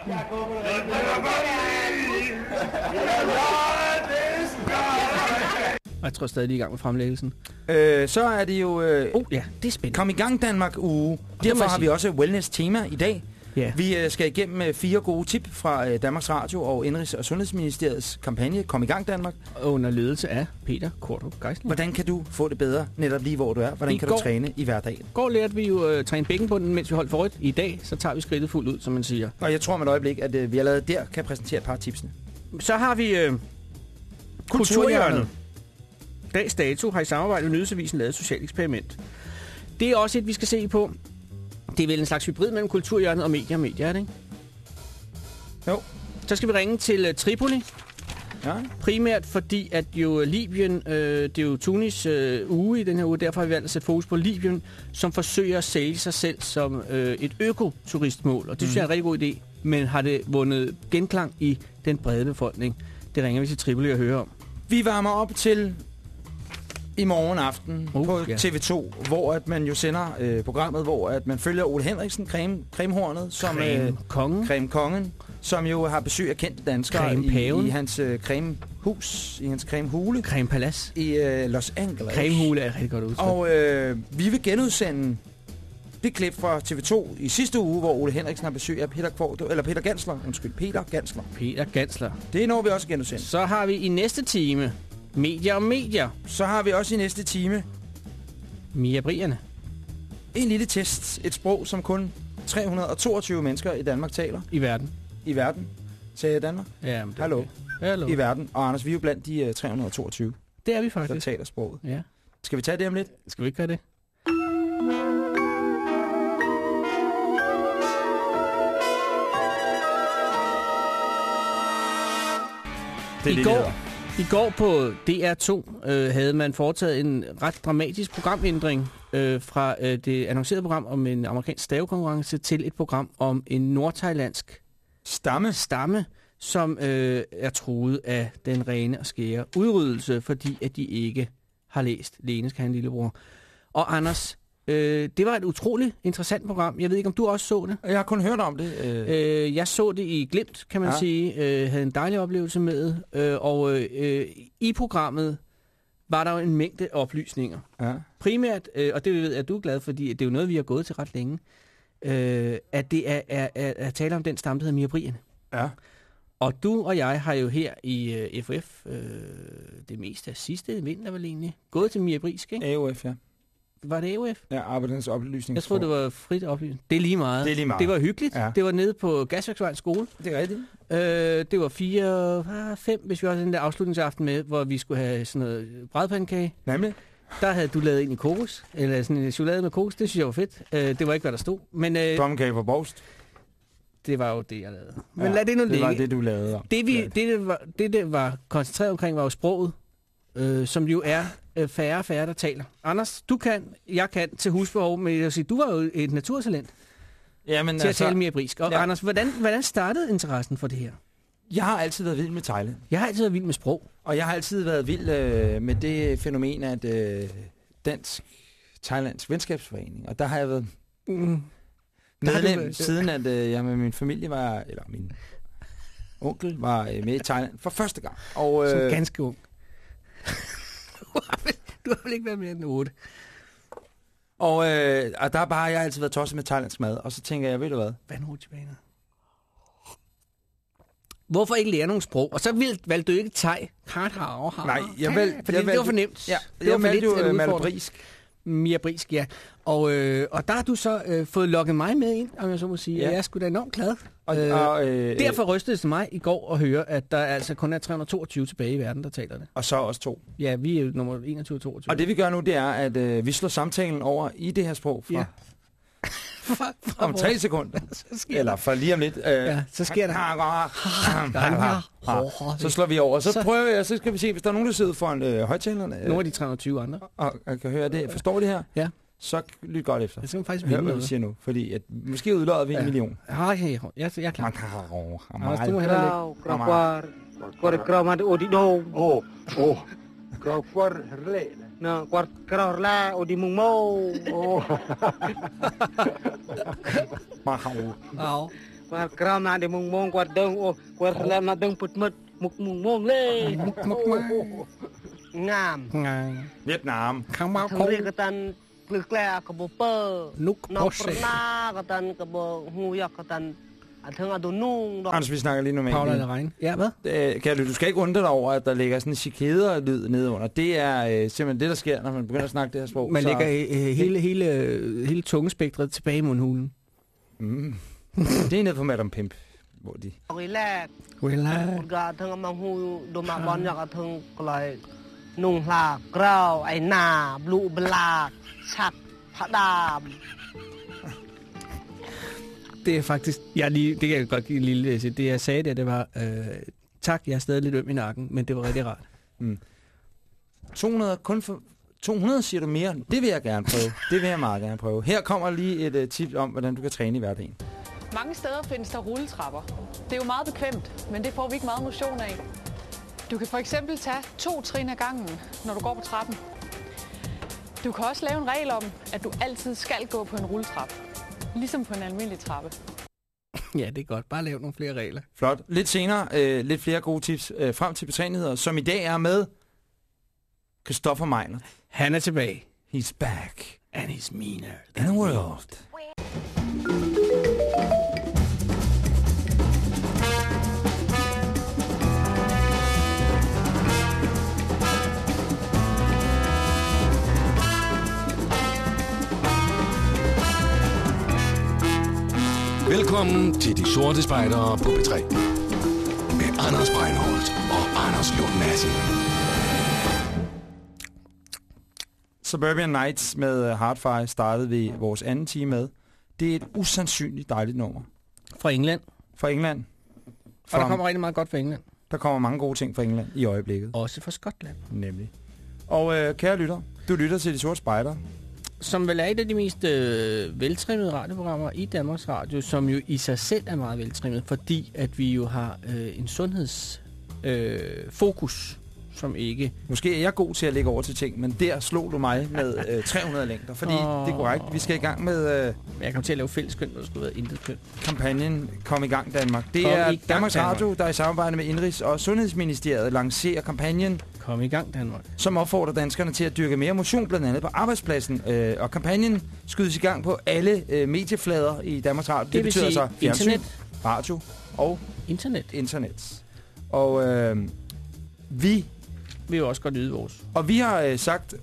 Og jeg tror stadig, de er i gang med fremlæggelsen. Øh, så er det jo øh, Oh ja, det er spændende. Kom i gang Danmark uge. Derfor har vi også wellness-tema i dag. Ja. Vi øh, skal igennem øh, fire gode tip fra øh, Danmarks Radio og Indrigs- og Sundhedsministeriets kampagne Kom i gang Danmark. Under ledelse af Peter Kortrup Geisling. Hvordan kan du få det bedre netop lige hvor du er? Hvordan I kan går- du træne i hverdagen? Går lærte vi jo øh, træne bækkenbunden, mens vi holdt forrigt. I dag, så tager vi skridtet fuldt ud, som man siger. Og jeg tror med et øjeblik, at øh, vi allerede der kan præsentere et par tipsene. Så har vi øh, Kulturhjørnet. Dags dato har i samarbejde med Nyhedsavisen lavet et socialt eksperiment. Det er også et, vi skal se på. Det er vel en slags hybrid mellem kulturhjørnet og medier og medier, er det ikke? Jo. Så skal vi ringe til uh, Tripoli, Ja. primært fordi, at jo Libyen, øh, det er jo Tunis øh, uge i den her uge, derfor har vi valgt at sætte fokus på Libyen, som forsøger at sælge sig selv som øh, et økoturistmål, og det synes jeg er en rigtig god idé, men har det vundet genklang i den brede befolkning. Det ringer vi til Tripoli og hører om. Vi varmer op til i morgen aften Uh, på ja. TV2, hvor at man jo sender øh, programmet, hvor at man følger Ole Henriksen, creme, cremehornet, som Creme Kongen. creme kongen, som jo har besøg af kendte danskere i, i hans øh, cremehus, i hans cremehule Creme Palace. i øh, Los Angeles. Cremehule er et rigtig godt udtryk. Og øh, vi vil genudsende det klip fra TV2 i sidste uge, hvor Ole Henriksen har besøg af Peter Kvarto, eller Peter Gansler, undskyld, Peter Gansler. Peter Gansler. Det når vi også genudsende. Så har vi i næste time Medier og Medier. Så har vi også i næste time Mia Brierne. en lille test. Et sprog, som kun 322 mennesker i Danmark taler. I verden. I verden. Sagde jeg Danmark? Ja, men det Hallo. okay. Hallo. I verden. Og Anders, vi er jo blandt de øh, 322, Det er vi der faktisk. taler sproget. Ja. Skal vi tage det om lidt? Skal vi ikke gøre det? Det I går, I går på DR2 øh, havde man foretaget en ret dramatisk programændring øh, fra øh, det annoncerede program om en amerikansk stavekonkurrence til et program om en nordthailandsk Stamme. stamme, som øh, er truet af den rene og skære udryddelse, fordi at de ikke har læst Lene skal have en lillebror. Og Anders, øh, det var et utroligt interessant program. Jeg ved ikke, om du også så det? Jeg har kun hørt om det. Øh, Øh, jeg så det i glimt, kan man ja. Sige. Øh, havde en dejlig oplevelse med. Øh, og øh, i programmet var der jo en mængde oplysninger. ja. Primært, øh, og det ved jeg, at du er glad for, fordi det er jo noget, vi har gået til ret længe, øh, at det er, er, er, er tale om den stamme, der hedder Mirabrierne. ja. Og du og jeg har jo her i øh, FF, øh, det meste af sidste vinter vel egentlig, gået til Mirabrisk, ikke? AOF, ja. Var det AOF? Ja, Arbejdernes Oplysning. Jeg troede, det var frit oplysning. Det er lige meget. Det er lige meget. Det var hyggeligt. Ja. Det var nede på Gasværksvej skole. Det er rigtigt. Øh, det var fire, ah, fem, hvis vi også den der afslutningsaften med, hvor vi skulle have sådan noget brædpandekage. Nemlig. Der havde du lavet en i kokos, eller sådan en chokolade med kokos. Det synes jeg var fedt. Øh, det var ikke, hvad der stod. Men øh, Domkage på Borgst. det var jo det, jeg lavede. Men Ja, lad det nu Det ligge. var det, du lavede om. Det, vi, det, det, var, det, det var koncentreret omkring, var jo sproget, øh, som jo er øh, færre og færre, der taler. Anders, du kan, jeg kan til husbehov, men jeg vil sige, du var jo et naturtalent Jamen, til at tale mere brisk. Og ja. Anders, hvordan, hvordan startede interessen for det her? Jeg har altid været vild med Thailand. Jeg har altid været vild med sprog. Og jeg har altid været vild øh, med det fænomen, at øh, Dansk Thailands Venskabsforening, og der har jeg været Mm. Medlem, været- siden at øh, jeg med min familie var, eller min onkel var øh, med i Thailand for første gang. Og, Som øh, ganske ung. Du, har vel, har ikke været mere end 8? og, øh, og der bare, jeg har altid været tosset med thailandsk mad, og så tænker jeg, ved du hvad? Vandrutsjebaner. Hvorfor ikke lære nogle sprog? Og så vil, valgte du ikke thai. Nej, jeg valg- Fordi jeg det var valgte- for nemt. Ja, det var jeg valgte jo lidt øh. Mia Brisk, ja. Og, øh, og der har du så øh, fået lukket mig med ind, om jeg så må sige. Ja. Jeg er sgu da enormt glad. Og, Øh, og, øh, Derfor rystede det mig i går at høre, at der altså kun er 322 tilbage i verden, der taler det. og så også to. Ja, vi er nummer 21 og 22. Og det vi gør nu, det er, at øh, vi slår samtalen over i det her sprog fra, Ja. fra, fra om tre sekunder. så sker Eller for lige om lidt. Øh, Ja, så sker der. Så slår vi over, så, Så- prøver jeg, så skal vi se, hvis der er nogen, der sidder foran øh, højtalerne øh, Nogle af de 320 andre. og, og kan høre det, forstår det her, Ja. så lyt godt efter. Det skal faktisk Hør, vinde hvad vi noget. siger nu, fordi at, måske udløjer vi en Ja. million. Ja, ja, ja, jeg, jeg er klar. Kau kuar herlek lah. Nah, kuar kerah mau. Oh. Mahau. Mahau. Kuar mau. Kuar deng. Oh, kuar herlek nak deng. Muk mung mau le. Ngam. Vietnam. Kang mau kong. Kang mau kong. Kang mau kong. Kang mau Anders, vi snakker lige normalt. Paula Lerein. Ja, hvad? Øh, kan du du skal ikke undre dig over, at der ligger sådan en chikeder-lyd nedenunder. Det er øh, simpelthen det, der sker, når man begynder at snakke det her sprog. Man så... lægger øh, øh hele, hele, øh, hele tungespektret tilbage i mundhulen. Mm. det er nede på Madame Pimp, hvor de... Relax. Relax. Nung la grau ai na blue black chak phadam det er faktisk... Jeg lige, det kan jeg godt give en lille læse. Det jeg sagde der, det var... Øh, tak, jeg er stadig lidt øm i nakken, men det var rigtig rart. 200, kun for, 200 siger du mere. Det vil jeg gerne prøve. Det vil jeg meget gerne prøve. Her kommer lige et uh, tip om, hvordan du kan træne i hverdagen. Mange steder findes der rulletrapper. Det er jo meget bekvemt, men det får vi ikke meget motion af. Du kan for eksempel tage to trin ad gangen, når du går på trappen. Du kan også lave en regel om, at du altid skal gå på en rulletrap. Ligesom på en almindelig trappe. Ja, det er godt. Bare lav nogle flere regler. Flot. Lidt senere, øh, lidt flere gode tips øh, frem til betræneheder, som i dag er med Christoffer Meiner. Han er tilbage. He's back And he's meaner in the world. Velkommen til De Sorte Spejdere på P3. Med Anders Breinholt og Anders Lund Madsen. Suburban Nights med Hardfire startede vi vores anden time med. Det er et usandsynligt dejligt nummer. Fra England. Fra England. Og Fra, der kommer rigtig meget godt fra England. der kommer mange gode ting fra England i øjeblikket. Også fra Skotland. Nemlig. Og øh, kære lytter, du lytter til De Sorte Spejder. Som vel er et af de mest øh, veltrimmede radioprogrammer i Danmarks Radio, som jo i sig selv er meget veltrimmet, fordi at vi jo har øh, en sundhedsfokus, øh, fokus, som ikke... Måske er jeg god til at lægge over til ting, men der slog du mig med øh, 300 længder. Fordi Åh. det er korrekt. Vi skal i gang med øh, Jeg kom til at lave fælleskøn, hvor der skulle være intet køn. kampagnen Kom i gang Danmark. Det Kom er gang, Danmarks Danmark. Radio, der i samarbejde med Indrigs- og Sundhedsministeriet lancerer kampagnen, Kom i gang, Danmark. som opfordrer danskerne til at dyrke mere motion, blandt andet på arbejdspladsen. Øh, og kampagnen skydes i gang på alle øh, medieflader i Danmarks Radio. Det, Det betyder sige altså fjernsyn, internet. radio og Internet internet. Og øh, vi vil jo også godt yde vores. Og vi har øh, sagt,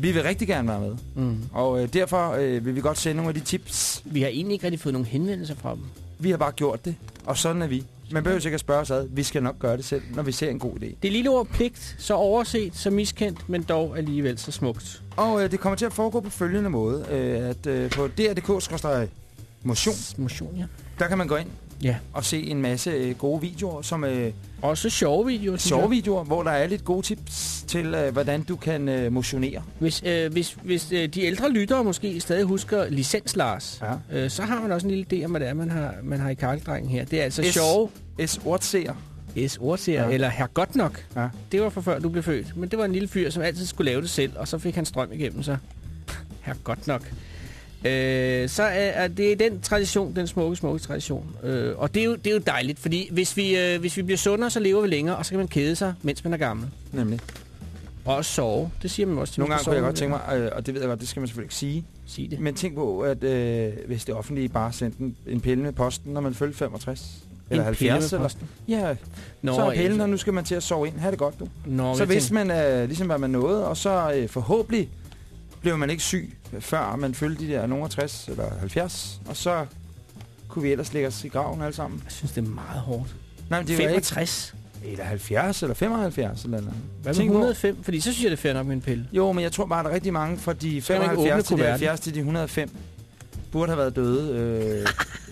vi vil rigtig gerne være med. Mm. Og øh, derfor øh, vil vi godt sende nogle af de tips. Vi har egentlig ikke rigtig fået nogen henvendelser fra dem. Vi har bare gjort det, og sådan er vi. Man behøver sikkert spørge os ad. Vi skal nok gøre det selv, når vi ser en god idé. Det lille ord pligt, så overset, så miskendt, men dog alligevel så smukt. Og øh, det kommer til at foregå på følgende måde. Øh, at øh, på dr.dk-motion, Motion, ja. der kan man gå ind Ja. og se en masse øh, gode videoer, som øh, Også sjove videoer, sjove videoer, hvor der er lidt gode tips til, øh, hvordan du kan øh, motionere. Hvis, øh, hvis, hvis øh, de ældre lyttere måske stadig husker Licens Lars, Ja. øh, så har man også en lille idé om, hvad det er, man har, man har i kakkeldrengen her. Det er altså S. sjove S. Ortseer. S ordserier, Ja. ja. eller her godt nok. Ja. Det var for før du blev født. Men det var en lille fyr, som altid skulle lave det selv, og så fik han strøm igennem sig. Her godt nok. Øh, så er, er det den tradition, den smukke, smukke tradition. Øh, og det er, jo, det er jo dejligt, fordi hvis vi, øh, hvis vi bliver sundere, så lever vi længere, og så kan man kede sig, mens man er gammel. Nemlig. Og også sove. Det siger man også til Nogle gange kunne jeg godt tænke mig, øh, og det ved jeg godt, det skal man selvfølgelig ikke sige, Sige det. Men tænk på, at øh, hvis det offentlige bare sendte en, en pille med posten, når man følger 65 eller En pille 70, med eller, posten? ja, Nå, så er pillen, og nu skal man til at sove ind. Ha' det godt, du. Nå, så vidste man øh, ligesom, hvad man nåede, og så øh, forhåbentlig blev man ikke syg, før man følte de der nogen 60 eller 70, og så kunne vi ellers lægge os i graven alle sammen. Jeg synes, det er meget hårdt. Nej, men det er jo ikke 65. eller 70 eller 75 eller noget. Hvad med Tænk på- 105? Fordi så synes jeg, det er fair nok med en pille. Jo, men jeg tror bare, at der er rigtig mange fra de kan man ikke 75 åbne til de kuverten. 70 til de 105 burde have været døde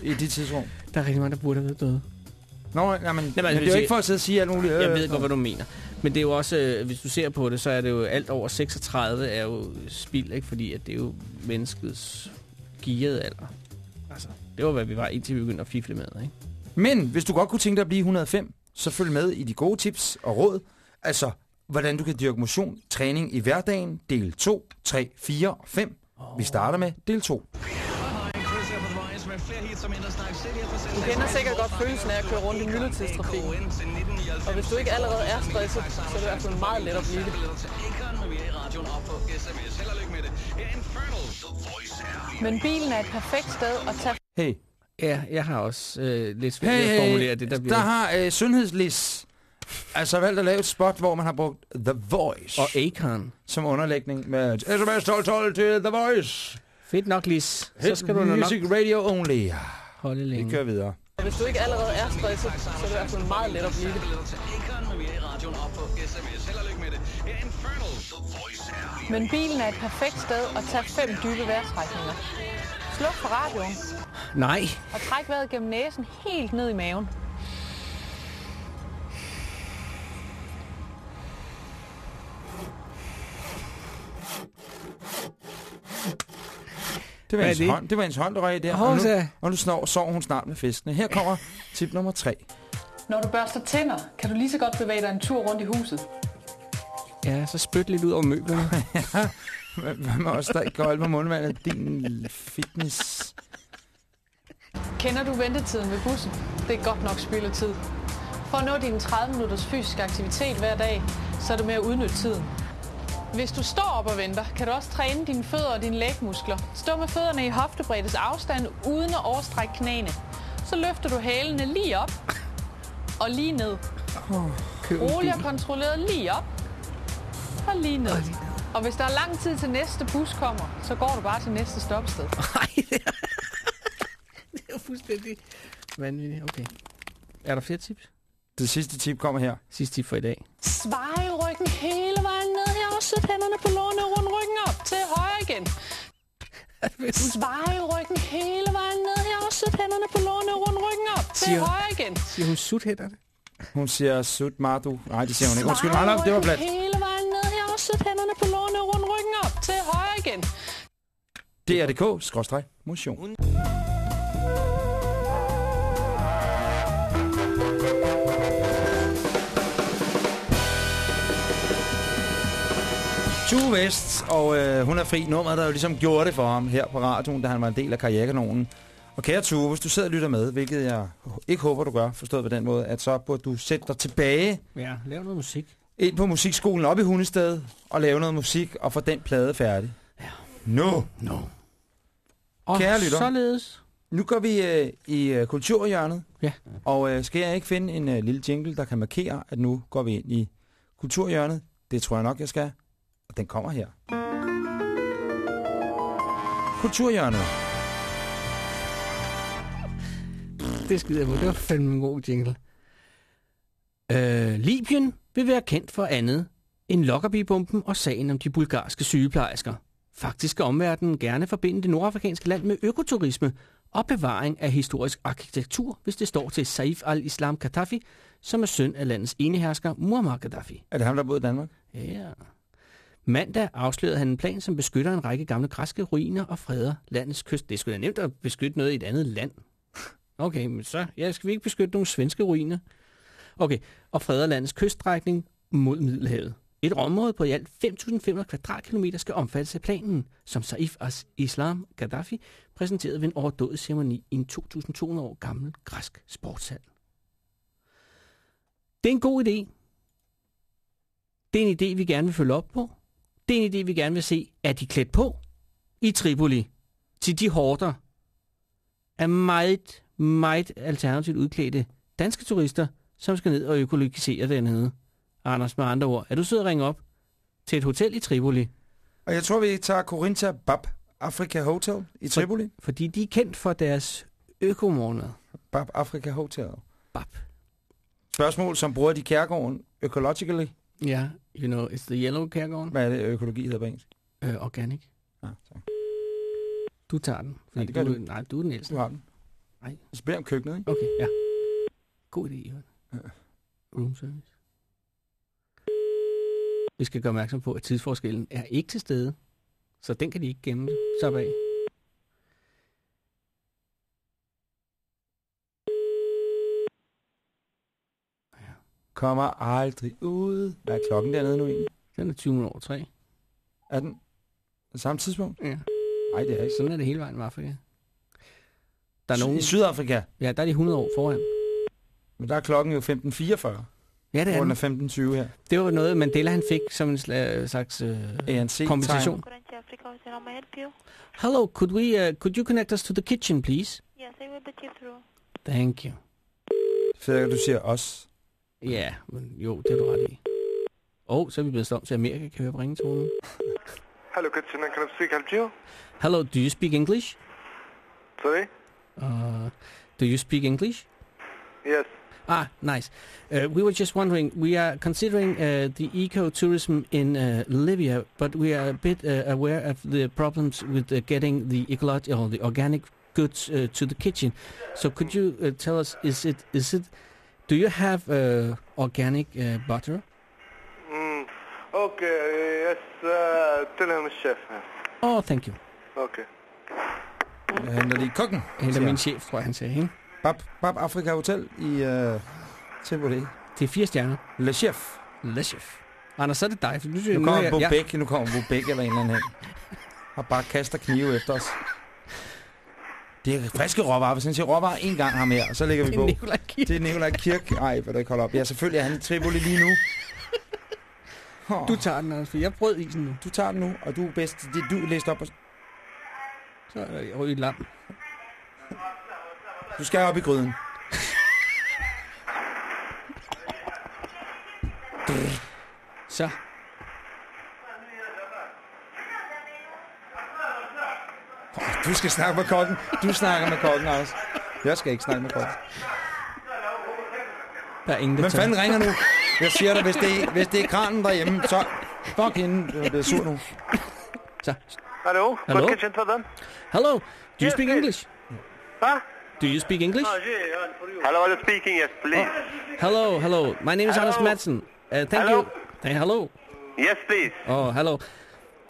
øh, i de tidsrum. Der er rigtig mange, der burde have været døde. Nå, jamen, men jeg det er jo ikke for at sidde og sige alt muligt. Jeg øh, ved godt, hvad du mener. Men det er jo også, øh, hvis du ser på det, så er det jo alt over 36 er jo spild, ikke? Fordi at det er jo menneskets gearede alder. Altså, det var, hvad vi var, indtil vi begyndte at fifle med, ikke? Men hvis du godt kunne tænke dig at blive 105, så følg med i de gode tips og råd. Altså, hvordan du kan dyrke motion, træning i hverdagen, del 2, 3, 4 og 5. Vi starter med del 2. Du kender sikkert godt følelsen af at køre rundt i myldretidstrafikken. Og hvis du ikke allerede er stresset, så er det i hvert fald meget let at blive det. Men bilen er et perfekt sted at tage Hey, Ja, jeg har også øh, lidt svært hey, ved at formulere det, der bliver... der har øh, Sundhedslis altså valgt at lave et spot, hvor man har brugt The Voice Og Akon. som underlægning med sms 1212 til The Voice. Fedt nok, Lis. Så skal du nok music radio only. holde Vi længe. kører videre. Hvis du ikke allerede er stresset, så er det i hvert fald meget let at blive det. Men bilen er et perfekt sted at tage fem dybe vejrtrækninger. Sluk for radioen Nej. og træk vejret gennem næsen helt ned i maven. Det var Hvad ens det? hånd, det var ens hånd, der røg i der. Hov, Og nu, så. og nu snor, sover hun snart med fiskene. Her kommer tip nummer tre. Når du børster tænder, kan du lige så godt bevæge dig en tur rundt i huset. Ja, så spyt lidt ud over møblerne. Hvad med os, der ikke går på mundvandet? Din fitness. Kender du ventetiden ved bussen? Det er godt nok spild af tid. For at nå dine 30 minutters fysisk aktivitet hver dag, så er det med at udnytte tiden. Hvis du står op og venter, kan du også træne dine fødder og dine lægmuskler. Stå med fødderne i hoftebreddes afstand uden at overstrække knæene. Så løfter du hælene lige op og lige ned. Rolig og kontrolleret lige op og lige ned. Og hvis der er lang tid til næste bus kommer, så går du bare til næste stoppested. Nej, det er, det er jo fuldstændig vanvittigt. Okay. Er der flere tips? Det sidste tip kommer her. Sidste tip for i dag. Svej ryggen hele vejen ned sæt hænderne på lårene rundt ryggen op til højre igen. Svej ryggen hele vejen ned her og sæt hænderne på lårene rundt ryggen op til Siger- højre igen. Siger hun suthætterne? Hun siger sut mardu. Nej, det siger hun ikke. Undskyld, nej, nej, det var blandt. hele vejen ned her og sæt hænderne på lårene rundt ryggen op til højre igen. DRDK, skråstreg, motion. Tue Vest, og øh, hun er fri nummeret, der jo ligesom gjorde det for ham her på radioen, da han var en del af karrierekanonen. Og kære Tue, hvis du sidder og lytter med, hvilket jeg ikke håber, du gør, forstået på den måde, at så burde du sætte dig tilbage Ja, lav noget musik. ind på musikskolen op i Hundested og lave noget musik og få den plade færdig. Ja. Nu! No. Og Kære lytter. således. Nu går vi øh, i øh, kulturhjørnet. Ja. Og øh, skal jeg ikke finde en øh, lille jingle, der kan markere, at nu går vi ind i kulturhjørnet? Det tror jeg nok, jeg skal. Og den kommer her. Kulturhjørnet. Det skider jeg på. Det var fandme en god jingle. Øh, Libyen vil være kendt for andet end Lockerbie-bomben og sagen om de bulgarske sygeplejersker. Faktisk skal omverdenen gerne forbinde det nordafrikanske land med økoturisme og bevaring af historisk arkitektur, hvis det står til Saif al-Islam Gaddafi, som er søn af landets enehersker Muammar Gaddafi. Er det ham, der boede i Danmark? Ja. Mandag afslørede han en plan, som beskytter en række gamle græske ruiner og freder landets kyst. Det skulle da nemt at beskytte noget i et andet land. Okay, men så ja, skal vi ikke beskytte nogle svenske ruiner? Okay, og freder landets kyststrækning mod Middelhavet. Et område på i alt 5.500 kvadratkilometer skal omfattes af planen, som Saif al-Islam Gaddafi præsenterede ved en overdådig ceremoni i en 2.200 år gammel græsk sportshal. Det er en god idé, det er en idé, vi gerne vil følge op på. Det er en idé, vi gerne vil se, er de klædt på i Tripoli til de hårder af meget, meget alternativt udklædte danske turister, som skal ned og økologisere dernede. Anders, med andre ord, er du sød at ringe op til et hotel i Tripoli, Og jeg tror, vi tager Corinthia Bab Africa Hotel i Tripoli. fordi de er kendt for deres økomåned. Bab Africa Hotel. Bab. Spørgsmål, som bruger de kærgården ecologically. Ja, you know, it's the yellow kærgården. Hvad er det, økologi hedder på engelsk? Øh, organic. Ja, så. Du tager den. Nej, det gør du. du. Nej, du er den ældste. Du har den. Nej. Så beder om køkkenet, ikke? Okay, ja. God idé, Ivan. Ja. Room service. Vi skal gøre opmærksom på, at tidsforskellen er ikke til stede, så den kan de ikke gemme sig bag. Kommer aldrig ud. Hvad er klokken dernede nu egentlig? Den er 20 over 3. Er den samme tidspunkt? Ja. Nej, det er ikke. Sådan er det hele vejen med Afrika. Der er nogen, I Sydafrika. ja, der er de 100 år foran. Men der er klokken jo 15.44. Ja, det er af 15.20 her. Det var noget, Mandela han fik som en sla- slags øh, ANC kompensation. I help you? Hello, could we, uh, could you connect us to the kitchen, please? Yes, I will put you through. Thank you. Fedt, at du siger os. Ja, men jo, det er du ret i. Og oh, så er vi blevet stomt til Amerika, kan vi høre på ringetonen. Hello, kitchen. Can I speak help you? Hello, do you speak English? Sorry? Uh, do you speak English? Yes. Ah, nice. Uh, we were just wondering, we are considering uh, the eco-tourism in uh, Libya, but we are a bit uh, aware of the problems with uh, getting the ecological, the organic goods uh, to the kitchen. So could you uh, tell us, is it, is it, do you have uh, organic uh, butter? Mm. Okay, yes. Uh, tell him, chef. Oh, thank you. Okay. Jeg henter lige kokken. Siger min chef, tror jeg, han sagde, ikke? Bab, Bab Afrika Hotel i uh, Tivoli. Det er fire stjerner. Le Chef. Le chef. Anders, så er det dig. For nu, Nu nu kommer er jeg- nu kommer Bobek eller en eller anden hen. Og bare kaster knive efter os. Det er friske råvarer. Hvis han siger råvarer en gang ham her, så lægger vi på. Nikolaj Kirk. Det er Nikolaj Kirk. Ej, hvad der ikke holder op. Ja, selvfølgelig er han i Tripoli lige nu. Oh, Du tager den, Anders, for jeg brød isen nu. du tager den nu, og du er bedst. Det du læste op. Og... Så er jeg rød i lam. Du skal op i gryden. Så. Du skal snakke med kokken. Du snakker med kokken også. Jeg skal ikke snakke med kokken. Der er ingen, der Hvem fanden ringer nu? Jeg siger dig, hvis det, er, hvis det er kranen derhjemme, så... Fuck hende, jeg er blevet sur nu. Så. Hello? Hello? What kitchen for them? Hello, do you Yes, speak please. English? Huh? Do you speak English? Hello, I'm speaking. Yes, please. Hello, hello. My name is Hello. Anders Madsen. Uh, thank Hello. you. Hey, hello. Yes, please. Oh, hello.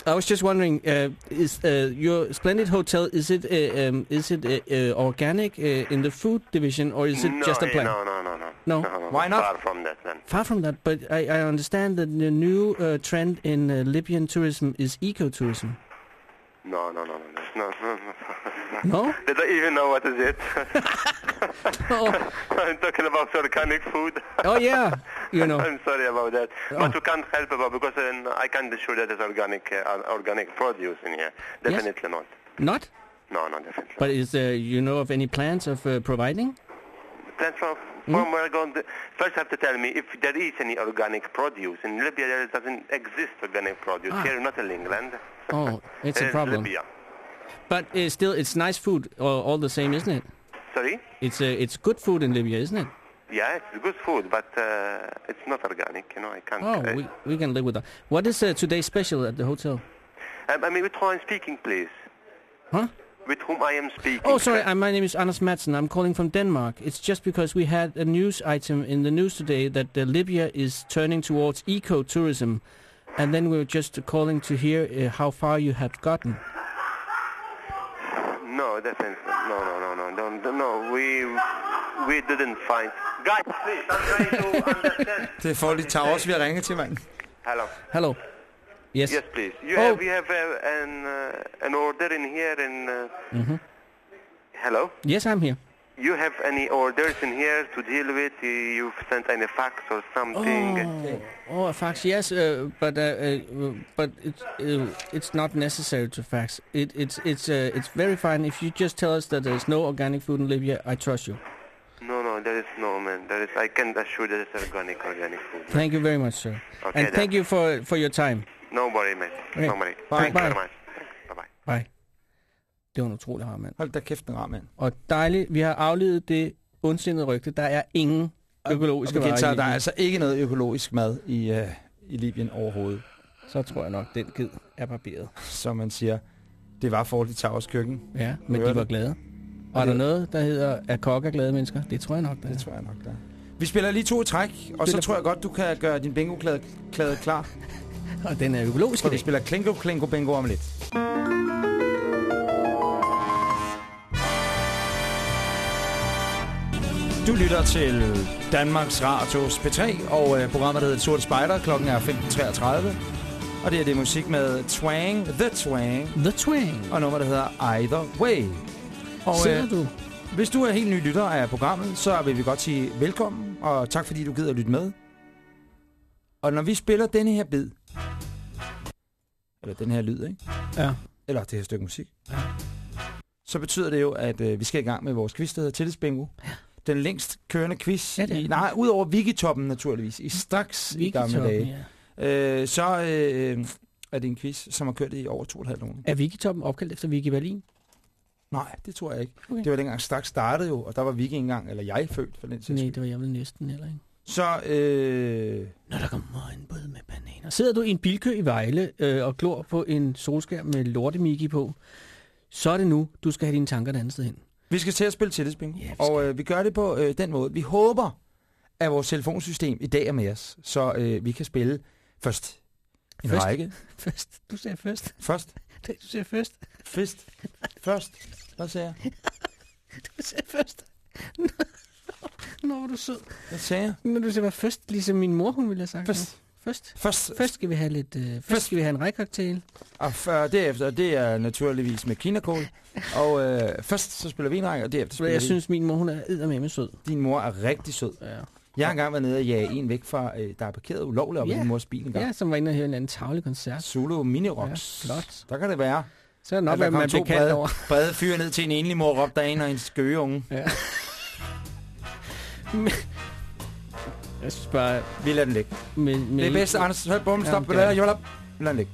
I was just wondering, uh, is uh, your splendid hotel is it uh, um, is it uh, uh, organic uh, in the food division or is it no, just a plan? No, no, no, no. No? Why not? Far from that, then. Far from that, but I, I understand that the new uh, trend in uh, Libyan tourism is ecotourism. No, no, no, no, no, no, no, no. They don't even know what is it. Oh, I'm talking about organic food. oh yeah, you know. I'm sorry about that, Oh. but we can't help about because uh, I can't assure that it's organic, uh, organic produce in here. Definitely not. Not? No, no, definitely. But is there, you know of any plans of uh, providing? Then from, Hmm? From where going to, first have to tell me if there is any organic produce. In Libya there doesn't exist organic produce. Ah. Here, not in England. Oh, it's a problem. Libya. But uh, still, it's nice food all, all the same, isn't it? Sorry? It's uh, it's good food in Libya, isn't it? Yeah, it's good food, but uh, it's not organic. You know, I can't. Oh, uh, we, we can live with that. What is uh, today's special at the hotel? um, I mean, with I'm speaking, please. Huh? With whom I am speaking. Oh, sorry, uh, my name is Anders Madsen. I'm calling from Denmark. It's just because we had a news item in the news today that uh, Libya is turning towards eco-tourism. And then we were just calling to hear uh, how far you have gotten. No, definitely. No, no, no, no, don't, don't- no. We we didn't find. Guys, please, I'm trying to understand. Det er folk i Towers, vi har ringet til, mand. Hello. Hello. Yes. Yes, please. You Oh. have you have uh, an uh, an order in here in. Uh, Hello. Yes, I'm here. You have any orders in here to deal with? You've sent any fax or something? Oh, a fax, yes, uh, but uh, uh, but it's uh, it's not necessary to fax. It, it's it's uh, it's very fine if you just tell us that there's no organic food in Libya. I trust you. No, no, there is no man. There is. I can assure that it's organic, organic food. Thank you very much, sir. Okay, and then. thank you for for your time. No worry, mate. Okay. No worry. Bye. Thank you Bye. very much. Bye bye. Bye. Det var en utrolig rar mand. Hold da kæft, en rar mand. Og dejligt, vi har aflevet det ondsindede rygte. Der er ingen økologiske Og vi varer i der er altså ikke noget økologisk mad i, uh, i Libyen overhovedet. Så tror jeg nok, den gid er barberet. Som man siger, det var Fort i Towers køkken. Ja, men de var det? glade. Og er der noget, der hedder, er kokker glade mennesker? Det tror jeg nok, der Det er. tror jeg nok, der er. Vi spiller lige to i træk, og så tror jeg godt, du kan gøre din bingo-klæde klæde klar. Og den er økologisk For vi spiller Klingo Klingo Bingo om lidt. Du lytter til Danmarks Radios P3, og øh, programmet der hedder Sorte Spejder. Klokken er 15.33. Og det er det musik med Twang, The Twang, The Twang. og nummer, der hedder Either Way. Og Sidder øh, du Hvis du er helt ny lytter af programmet, så vil vi godt sige velkommen, og tak fordi du gider at lytte med. Og når vi spiller denne her bid, eller den her lyd, ikke? Ja. eller det her stykke musik, ja. så betyder det jo, at øh, vi skal i gang med vores quiz, der hedder Tillidsbingo. Ja. Den længst kørende quiz, Ja, det i, nej, udover Wikitoppen naturligvis, i straks i gamle dage. Ja. Øh, så øh, er det en quiz, som har kørt i over to og et halvt år. Er Wikitoppen opkaldt efter Wiki Berlin? Nej, det tror jeg ikke. Okay. Det var dengang straks startede jo, og der var ikke engang, eller jeg født for den sags Nej, det var jeg vel næsten heller ikke. Så øh, Når der kommer en båd med bananer. Sidder du i en bilkø i Vejle øh, og glor på en solskærm med lortemiki på, så er det nu, du skal have dine tanker et andet sted hen. vi skal til at spille tillidsbingo, Ja, og øh, vi gør det på øh, den måde. Vi håber, at vores telefonsystem i dag er med os, så øh, vi kan spille først en Først? række. Først. Du sagde først. Først. Du sagde først. Først. Først. Hvad sagde jeg? Du sagde først. Nå, hvor du sød. Hvad sagde jeg? Når du sagde først, ligesom min mor, hun ville have sagt. Først. Først. Først. Først skal vi have lidt... Øh, først, Først. skal vi have en rækcocktail. Og før, derefter, det er naturligvis med kinakål. Og øh, først så spiller vi en række, og derefter spiller jeg vi. synes, min mor, hun er eddermame sød. Din mor er rigtig sød. Ja. Jeg har engang været nede og jage en væk fra, øh, der er parkeret ulovligt op i Ja. din mors bil en gang. ja, som var inde og høre en anden tavlig koncert. Zulu Mini Rocks. Ja, flot. Der kan det være, Så er det nok, at der man bliver kaldt brede, over. brede fyre ned til en enlig mor råbte derinde og en skøgeunge. Ja. jeg synes bare... Vi lader den ligge. Med, med Det er bedst, Anders. Hør, bum, Ja, stop. Ja, er. Lad den ligge.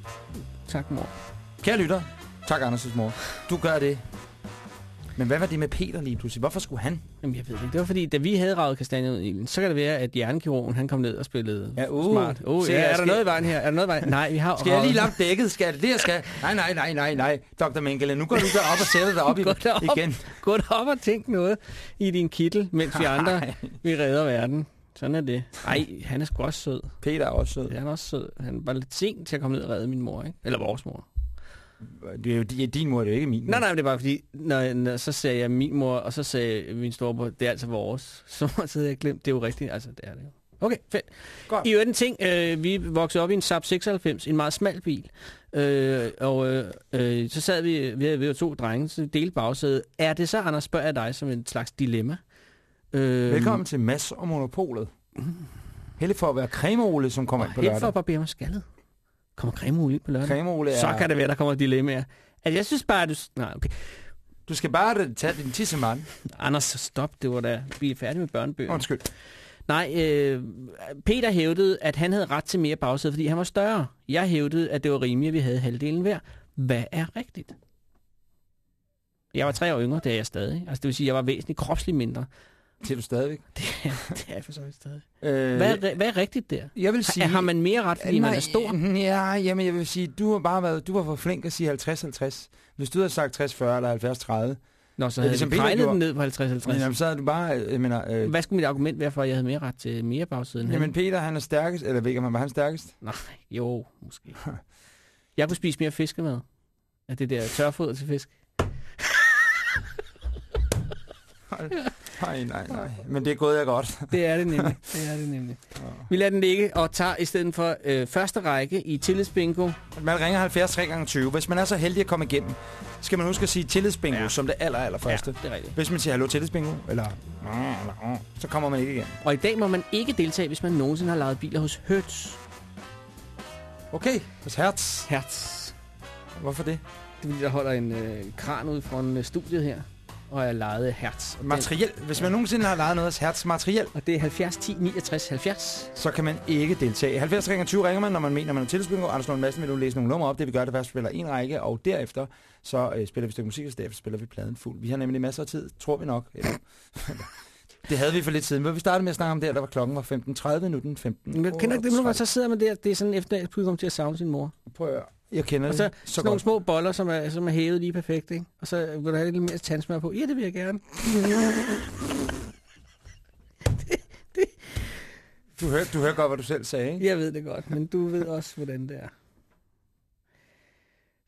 Tak, mor. Kære lytter. Tak, Anders' mor. Du gør det. Men hvad var det med Peter lige pludselig? Hvorfor skulle han? Jamen, jeg ved det ikke. Det var fordi, da vi havde ravet kastanjer ud i ilden, så kan det være, at hjernekirurgen, han kom ned og spillede Ja, uh. smart. Oh, Se, ja, er der skal- noget i vejen her? Er der noget i vejen? Nej, vi har Skal jeg lige lappe dækket? Skal det det, jeg skal? Nej, nej, nej, nej, nej. Dr. Mengele, nu går du derop og sætter dig op i, derop. igen. Gå derop og tænk noget i din kittel, mens vi andre, vi redder verden. Sådan er det. Nej, han er sgu også sød. Peter er også sød. Ja, han er også sød. Han var lidt sent til at komme ned og redde min mor, ikke? Eller vores mor. Det er jo di- din mor, det er jo ikke min. Nej, nej, det er bare fordi, når, når, så sagde jeg min mor, og så sagde min storebror, det er altså vores. Så så havde jeg glemt, det er jo rigtigt. Altså, det er det jo. Okay, fedt. Godt. I øvrigt en ting, øh, vi voksede op i en Saab 96, en meget smal bil. Øh, og øh, øh, så sad vi, vi havde, vi var to drenge, så delte bagsædet. Er det så, Anders, spørger jeg dig som en slags dilemma? Øh, Velkommen til Mads og Monopolet. Heldig for at være Cremeole, som kommer ind på helt for lørdag. at barbere mig skaldet. Kommer cremeolie ind på lørdag? Cremeole er... Så kan det være, der kommer dilemmaer. Altså, jeg synes bare, at du... Nej, okay. Du skal bare tage din tissemand. Anders, stop. Det var da... Vi er færdige med børnebøger. Undskyld. Nej, øh, Peter hævdede, at han havde ret til mere bagsæde, fordi han var større. Jeg hævdede, at det var rimeligt, at vi havde halvdelen hver. Hvad er rigtigt? Jeg var tre år yngre, det er jeg stadig. Altså, det vil sige, at jeg var væsentligt kropsligt mindre. Til du stadigvæk. Det er, det er jeg for så vidt stadig. Øh, Hvad er, hvad er rigtigt der? jeg vil sige... Har, har man mere ret, fordi man er stor? Ja, jamen jeg vil sige, du har bare været, du var for flink at sige 50-50. Hvis du havde sagt 60-40 eller 70-30, Nå, så havde ligesom Peter regnet den ned på 50-50. jamen, så havde du bare, jeg mener, øh, Hvad skulle mit argument være for, at jeg havde mere ret til mere bagsæde end jamen? Peter han er stærkest, eller ved ikke, om han var han stærkest? Nej, jo, måske. Jeg kunne spise mere fiskemad. Af det der tørfoder til fisk. Nej, nej, nej. Men det er gået jeg godt. Det er det nemlig. Det er det nemlig. Vi lader den ligge og tager i stedet for øh, første række i tillidsbingo. Man ringer 70 3 gange 20. Hvis man er så heldig at komme igennem, skal man huske at sige tillidsbingo ja. som det aller, aller første. det er rigtigt. Hvis man siger hallo tillidsbingo, eller, eller så kommer man ikke igen. Og i dag må man ikke deltage, hvis man nogensinde har lejet biler hos Hertz. Okay, hos Hertz. Hertz. Hvorfor det? Det er fordi, der holder en øh, kran ud fra studiet her. Og jeg lejede Hertz. Materiel. Hvis man nogensinde har lejet noget hos Hertz materiel, Og det er 70 10 69 70. så kan man ikke deltage. 70 3 gange 20 ringer man, når man mener, man er tillidsbingo. Anders Lund Madsen vil nu læse nogle numre op. Det vi gør, det først spiller en række, og derefter så øh, spiller vi et stykke musik, og derefter spiller vi pladen fuld. Vi har nemlig masser af tid, tror vi nok. Eller, det havde vi for lidt siden. Men vi startede med at snakke om det, der var klokken var 15.30, nu er den 15. Men kender du det, når så sidder man der, det er sådan efter, at til at savne sin mor. Prøv at høre. Jeg kender Og så, det så så nogle godt. små boller, som er, som er hævet lige perfekt, ikke? Og så vil du have lidt mere tandsmør på. Ja, det vil jeg gerne. Du hører, du hører godt, hvad du selv sagde, ikke? Jeg ved det godt, men du ved også, hvordan det er.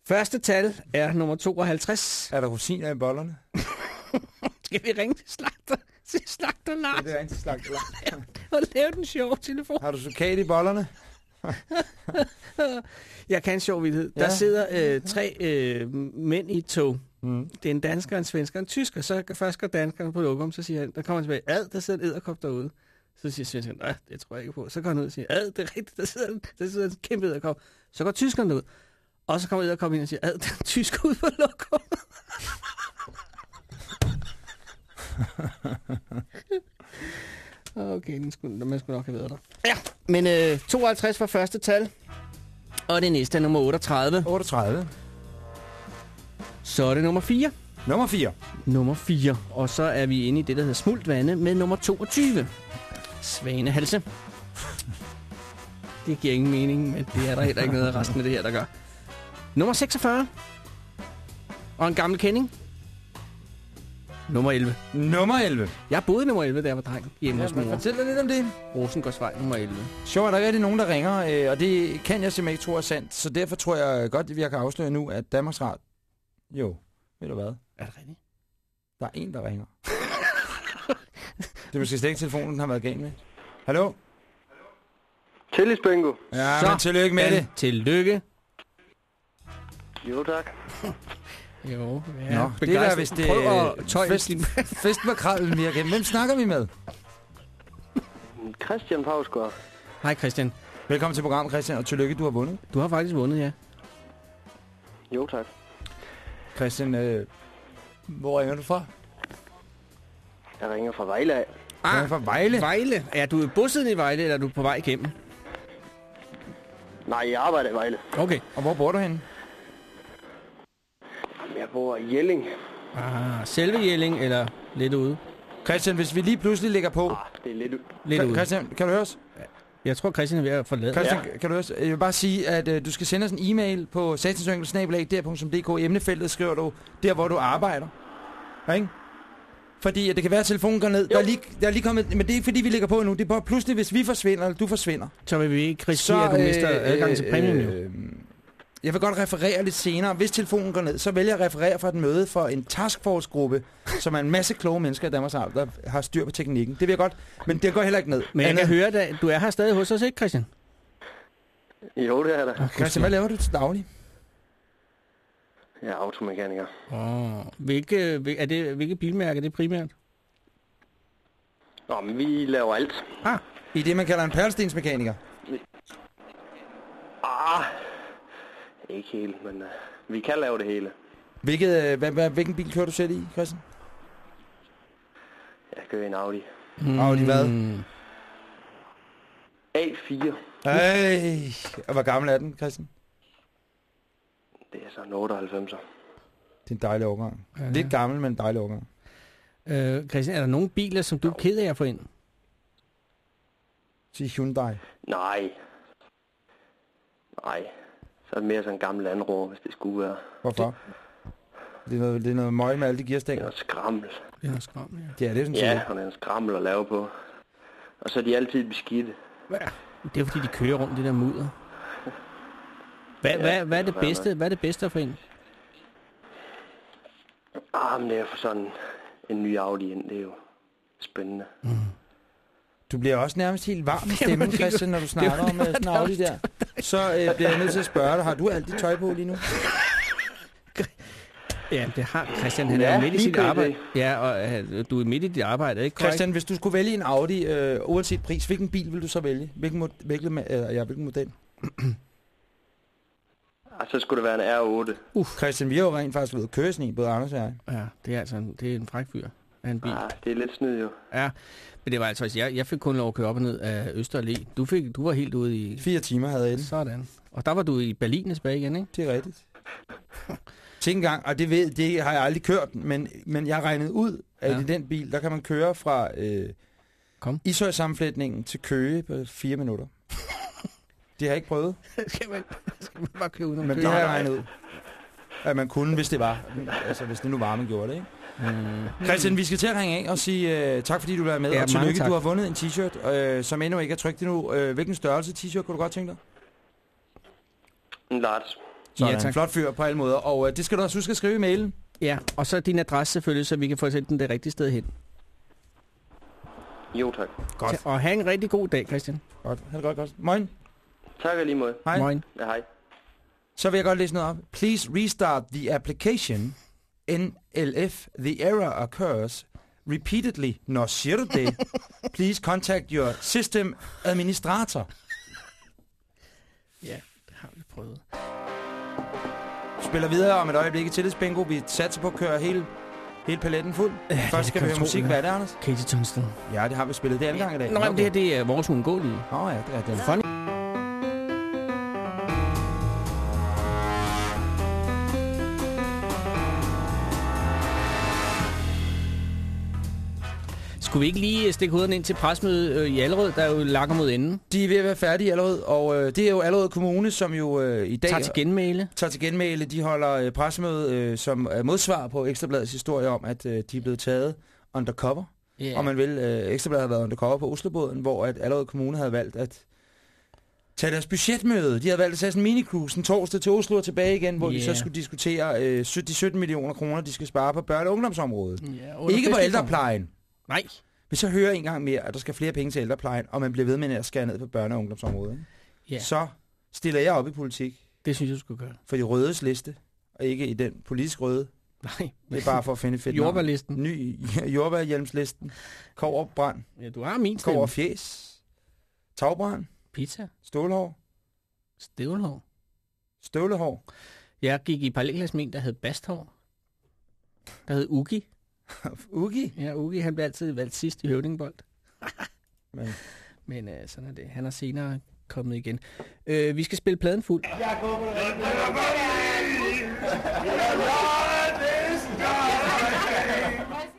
Første tal er nummer 52. Er der rosiner i bollerne? Skal vi ringe til slagter? Til slagter Lars Det er rigtig slagt. og lave den sjove telefon. Har du sukat i bollerne? Jeg kan en sjov vildhed. Ja. Der sidder øh, tre øh, mænd i et tog. Mm. Det er en dansker, en svensker, en tysker. Så først går danskeren på lokum, så siger han, der kommer han tilbage, ad, der sidder en æderkop derude. Så siger svenskeren, nej, det tror jeg ikke på. Så går han ud og siger, ad, det er rigtigt, der sidder, en- der sidder en kæmpe æderkop. Så går tyskeren ud. Og så kommer æderkoppen ind og siger, ad, der er en tysker ud på lokum. Okay, den skulle, man skulle nok have været der. Ja, men øh, 52 var første tal. Og det næste er nummer 38. 38. Så er det nummer 4. Nummer 4. Nummer 4. Og så er vi inde i det, der hedder smultvande med nummer 22. Svanehalse. Det giver ingen mening, men det er der heller ikke noget af resten af det her, der gør. Nummer 46. Og en gammel kending. Nummer 11. Nummer 11. Jeg boede i nummer 11, da jeg var dreng. Hjemme hos Ja, mor. fortæl dig lidt om det. Rosengårdsvej nummer 11. Sjovt, er der rigtig nogen, der ringer, øh, og det kan jeg simpelthen ikke tro er sandt. Så derfor tror jeg godt, at jeg kan afsløre nu, at Danmarks Radio... Jo, ved du hvad? Er det rigtigt? Der er en, der ringer. det er måske slet ikke telefonen, den har været galt med. Hallo? Tillis bingo. Ja, Så, men tillykke med Dan, det. Tillykke. Jo, tak. Jo, ja. Nå, det er da, hvis det er fest, din... fest med krallen virker. Hvem snakker vi med? Christian Pausgaard. Hej Christian. Velkommen til programmet, Christian, og tillykke, du har vundet. Du har faktisk vundet, ja. Jo, tak. Christian, øh, hvor ringer du fra? Jeg ringer fra Vejle af. Ah, fra Vejle. Vejle. Er du bosiddende i Vejle, eller er du på vej igennem? Nej, jeg arbejder i Vejle. Okay. Og hvor bor du henne? Jeg bor i Jelling. Ah, selve Jelling, eller lidt ude? Christian, hvis vi lige pludselig lægger på... Ah, det er lidt... Lidt ude. Christian, kan du høre os? Jeg tror, Christian er ved at forlade. Christian, ja. kan du høre os? Jeg vil bare sige, at øh, du skal sende os en e-mail på satansyngel.dk. I emnefeltet skriver du der, hvor du arbejder. Ja, ikke? Fordi at det kan være, at telefonen går ned. Der er, lige, der er lige kommet, men det er ikke fordi, vi ligger på nu. Det er bare pludselig, hvis vi forsvinder, eller du forsvinder. Så vil vi ikke risikere, at du mister adgang til præmien jo. øh, jeg vil godt referere lidt senere. Hvis telefonen går ned, så vælger jeg at referere fra et møde for en taskforce-gruppe, som er en masse kloge mennesker i Danmarks Radio, der har styr på teknikken. Det vil jeg godt, men det går heller ikke ned. Men jeg Andet- kan høre, at du er her stadig hos os, ikke Christian? Jo, det er der. Christian, hvad laver du til daglig? Jeg er automekaniker. Oh. Hvilke, hvil- er det, hvilke bilmærke er det primært? Nå, men vi laver alt. Ah, I det, man kalder en perlestensmekaniker. Ah, ikke helt, men uh, vi kan lave det hele. Hvilket, øh, hvad, hvad, hvilken bil kører du selv i, Christian? Jeg kører en Audi. mm, Audi hvad? A4. Ej, og hvor gammel er den, Christian? Det er så en 98'er. Det er en dejlig overgang. Ja. Lidt gammel, men en dejlig overgang. Øh, Christian, er der nogle biler, som du er ked af at få ind? Sig Hyundai. Nej. Nej. Så er det mere sådan en gammel landrover, hvis det skulle være. Hvorfor? Det er noget, det er noget møg med alle de Det er gearstænger. noget skrammel. Det er noget skram, ja. Det er det, sådan. Ja, og det er en skrammel at lave på. Og så er de altid beskidte. Det er fordi, de kører rundt i det der mudder. Hvad, Ja, hvad, hvad, er det bedste, hvad er det bedste få ind? Ah, men det er for sådan en ny Audi ind. Det er jo spændende. Du bliver også nærmest helt varm i stemmen, det- Christian, når du snakker om øh, sådan en Audi der. Så øh, bliver jeg nødt til at spørge dig, har du alt dit tøj på lige nu? Ja, det har Christian. Han Ja, er midt i sit arbejde. Ja, og øh, du er midt i dit arbejde, ikke korrekt? Christian, hvis du skulle vælge en Audi, øh, uanset pris, hvilken bil vil du så vælge? Hvilken, mod, hvilken, øh, ja, hvilken model? Så skulle det være en R8. Christian, vi har jo rent faktisk været køre sådan en, både Anders og jeg. Ja, det er altså en, det er en fræk fyr af en bil. Ah, det er lidt snyd jo. Ja, men det var altså, jeg, jeg fik kun lov at køre op og ned af Østerallé. Du, fik, du var helt ude i... Fire timer havde jeg den. Sådan. Og der var du i Berlin tilbage igen, ikke? Det er rigtigt. Tænk engang, og det, ved, det har jeg aldrig kørt, men, men jeg har regnet ud, at Ja. i den bil, der kan man køre fra øh, Kom. Ishøj-sammenflætningen til Køge på fire minutter. det har jeg ikke prøvet, skal, man, skal man bare køre udenom men det har jeg regnet ud. At man kunne, hvis det var. Altså, hvis det nu var, man gjorde det, ikke? Mm. Christian, vi skal til at ringe af og sige uh, tak, fordi du var med. Ja, og tillykke, du har vundet en t-shirt, øh, som endnu ikke er trykt endnu. Øh, hvilken størrelse t-shirt kunne du godt tænke dig? En large. Sådan, Ja, tak. en flot fyr på alle måder. Og øh, det skal du også huske at skrive i mailen. Ja, og så din adresse selvfølgelig, så vi kan få sendt den det rigtige sted hen. Jo, tak. Godt. Og have en rigtig god dag, Christian. Godt. Ha' det godt, godt. Moin. Tak lige måde. Hej. Moin. Ja, hej. Så vil jeg godt læse noget op. Please restart the application NLF, the error occurs repeatedly. Nå, siger du det? Please contact your system administrator. Ja, det har vi prøvet. Vi spiller videre om et øjeblik i tillidsbingo. Vi satser på at køre hele, hele paletten fuld. Ja, Først skal vi høre musik. Hvad er det, Anders? Katie Tungsten. Ja, det har vi spillet. Det er anden gang i dag. Nå, men det her det er vores uundgåelige. Åh oh, ja, det er den. Funny. Skulle vi ikke lige stikke hovederne ind til presmødet øh, i Allerød, der jo lakker mod enden? De er ved at være færdige allerede, og øh, det er jo Allerød Kommune, som jo øh, i dag Tager til genmæle. tager til genmæle. De holder øh, pressemøde, øh, som er modsvar på Ekstrabladets historie om, at øh, de er blevet taget undercover. Yeah. Og man vil, øh, Ekstrabladet har været undercover på Oslobåden, hvor at Allerød Kommune havde valgt at tage deres budgetmøde. De havde valgt at tage sådan en minicruise en torsdag til Oslo og tilbage igen, hvor yeah. de Yeah. så skulle diskutere øh, de 17 millioner kroner, de skal spare på børne- og ungdomsområdet. Under Ikke på ældreplejen. Nej. Vi så hører en gang mere, at der skal flere penge til ældreplejen, og man bliver ved med at skære ned på børne- og ungdomsområdet. Ja, Så stiller jeg op i politik det synes jeg, du skulle gøre. for de rødes liste, og ikke i den politisk røde. Nej. Det er bare for at finde fedt. Jordbærlisten. Ny jordbærhjelmslisten. Koverbrand. Ja, du har min stemme. Kover fjes. Tagbrand. Pizza. Stålhår. Støvlehår. Støvlehår. Jeg gik i parallelklasse med en, der hed Basthår. Der hed Ugi. Ugi. Ja, Ugi, han blev altid valgt sidst i høvdingbold. Men, Men øh, sådan er det. Han er senere kommet igen. Øh, vi skal spille pladen fuld.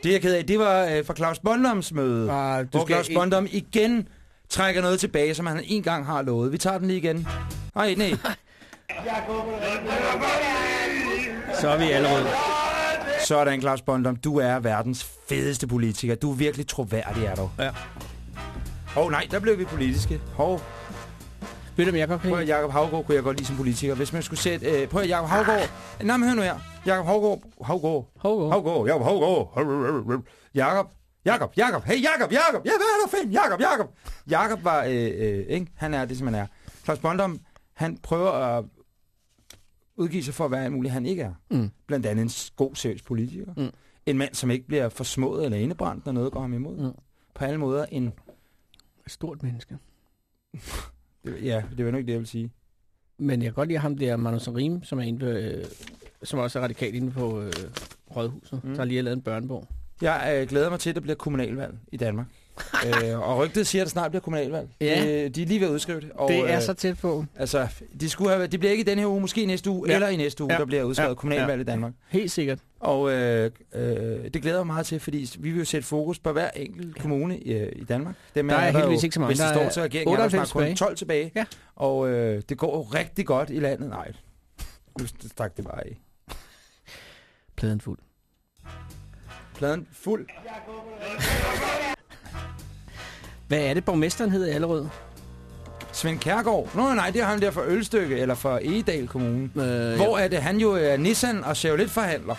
det er jeg ked af. Det var øh, fra Claus Bondoms møde. Ah, hvor Claus Bondom igen trækker noget tilbage, som han en gang har lovet. Vi tager den lige igen. Nej, nej. Så er vi allerede. Sådan, Claus Bondom. Du er verdens fedeste politiker. Du er virkelig troværdig, er du. Ja. Åh oh, nej, der blev vi politiske. Hov, Ved du, om godt kan prøv at Jacob Havgård kunne jeg godt lide som politiker. Hvis man skulle sætte... Øh, prøv at Jacob Havgård... Nej, men hør nu her. Jacob Havgård... Havgård... Hov. Havgård... Jacob Havgård... Jacob... Jakob, Jakob, hey Jakob, Jakob, ja, hvad er der fint, Jakob, Jakob. Jakob var, øh, øh, ikke? han er det, som han er. Claus Bondom, han prøver at udgive sig for at være alt muligt, han ikke er. Mm. Blandt andet en god, seriøs politiker. Mm. En mand, som ikke bliver forsmået eller indebrændt, når noget går ham imod. Mm. På alle måder en... Et stort menneske. Ja, det var nok det, jeg vil sige. Men jeg kan godt lide ham der, Manu Sarim, som er inde på, øh, som også er radikal inde på øh, Rådhuset, mm. der lige har lavet en børnebog. Jeg øh, glæder mig til, at der bliver kommunalvalg i Danmark. øh, og rygtet siger, at der snart bliver kommunalvalg. Ja. Øh, de er lige ved at udskrive det. Og, det er øh, så tæt på. Altså, de skulle have, det bliver ikke i denne her uge, måske i næste uge, ja. Ja. eller i næste uge, ja. Ja. der bliver udskrevet ja. Ja. kommunalvalg Ja. i Danmark. Helt sikkert. Og øh, øh, det glæder jeg mig meget til, fordi vi vil jo sætte fokus på hver enkelt kommune i, øh, i Danmark. Dem Der er jo, heldigvis ikke så mange. Hvis det står er til regeringen, er der 98 snart kun tilbage. 12 tilbage. Ja. Og øh, det går jo rigtig godt i landet. Nej, nu stak det bare af. Pladen fuld. Pladen fuld. Hvad er det, borgmesteren hedder i Allerød? Svend Kærgaard. Nå nej, det er ham der fra Ølstykke, eller fra Egedal Kommune. Øh, Hvor er det, han jo er Nissan og Chevrolet forhandler.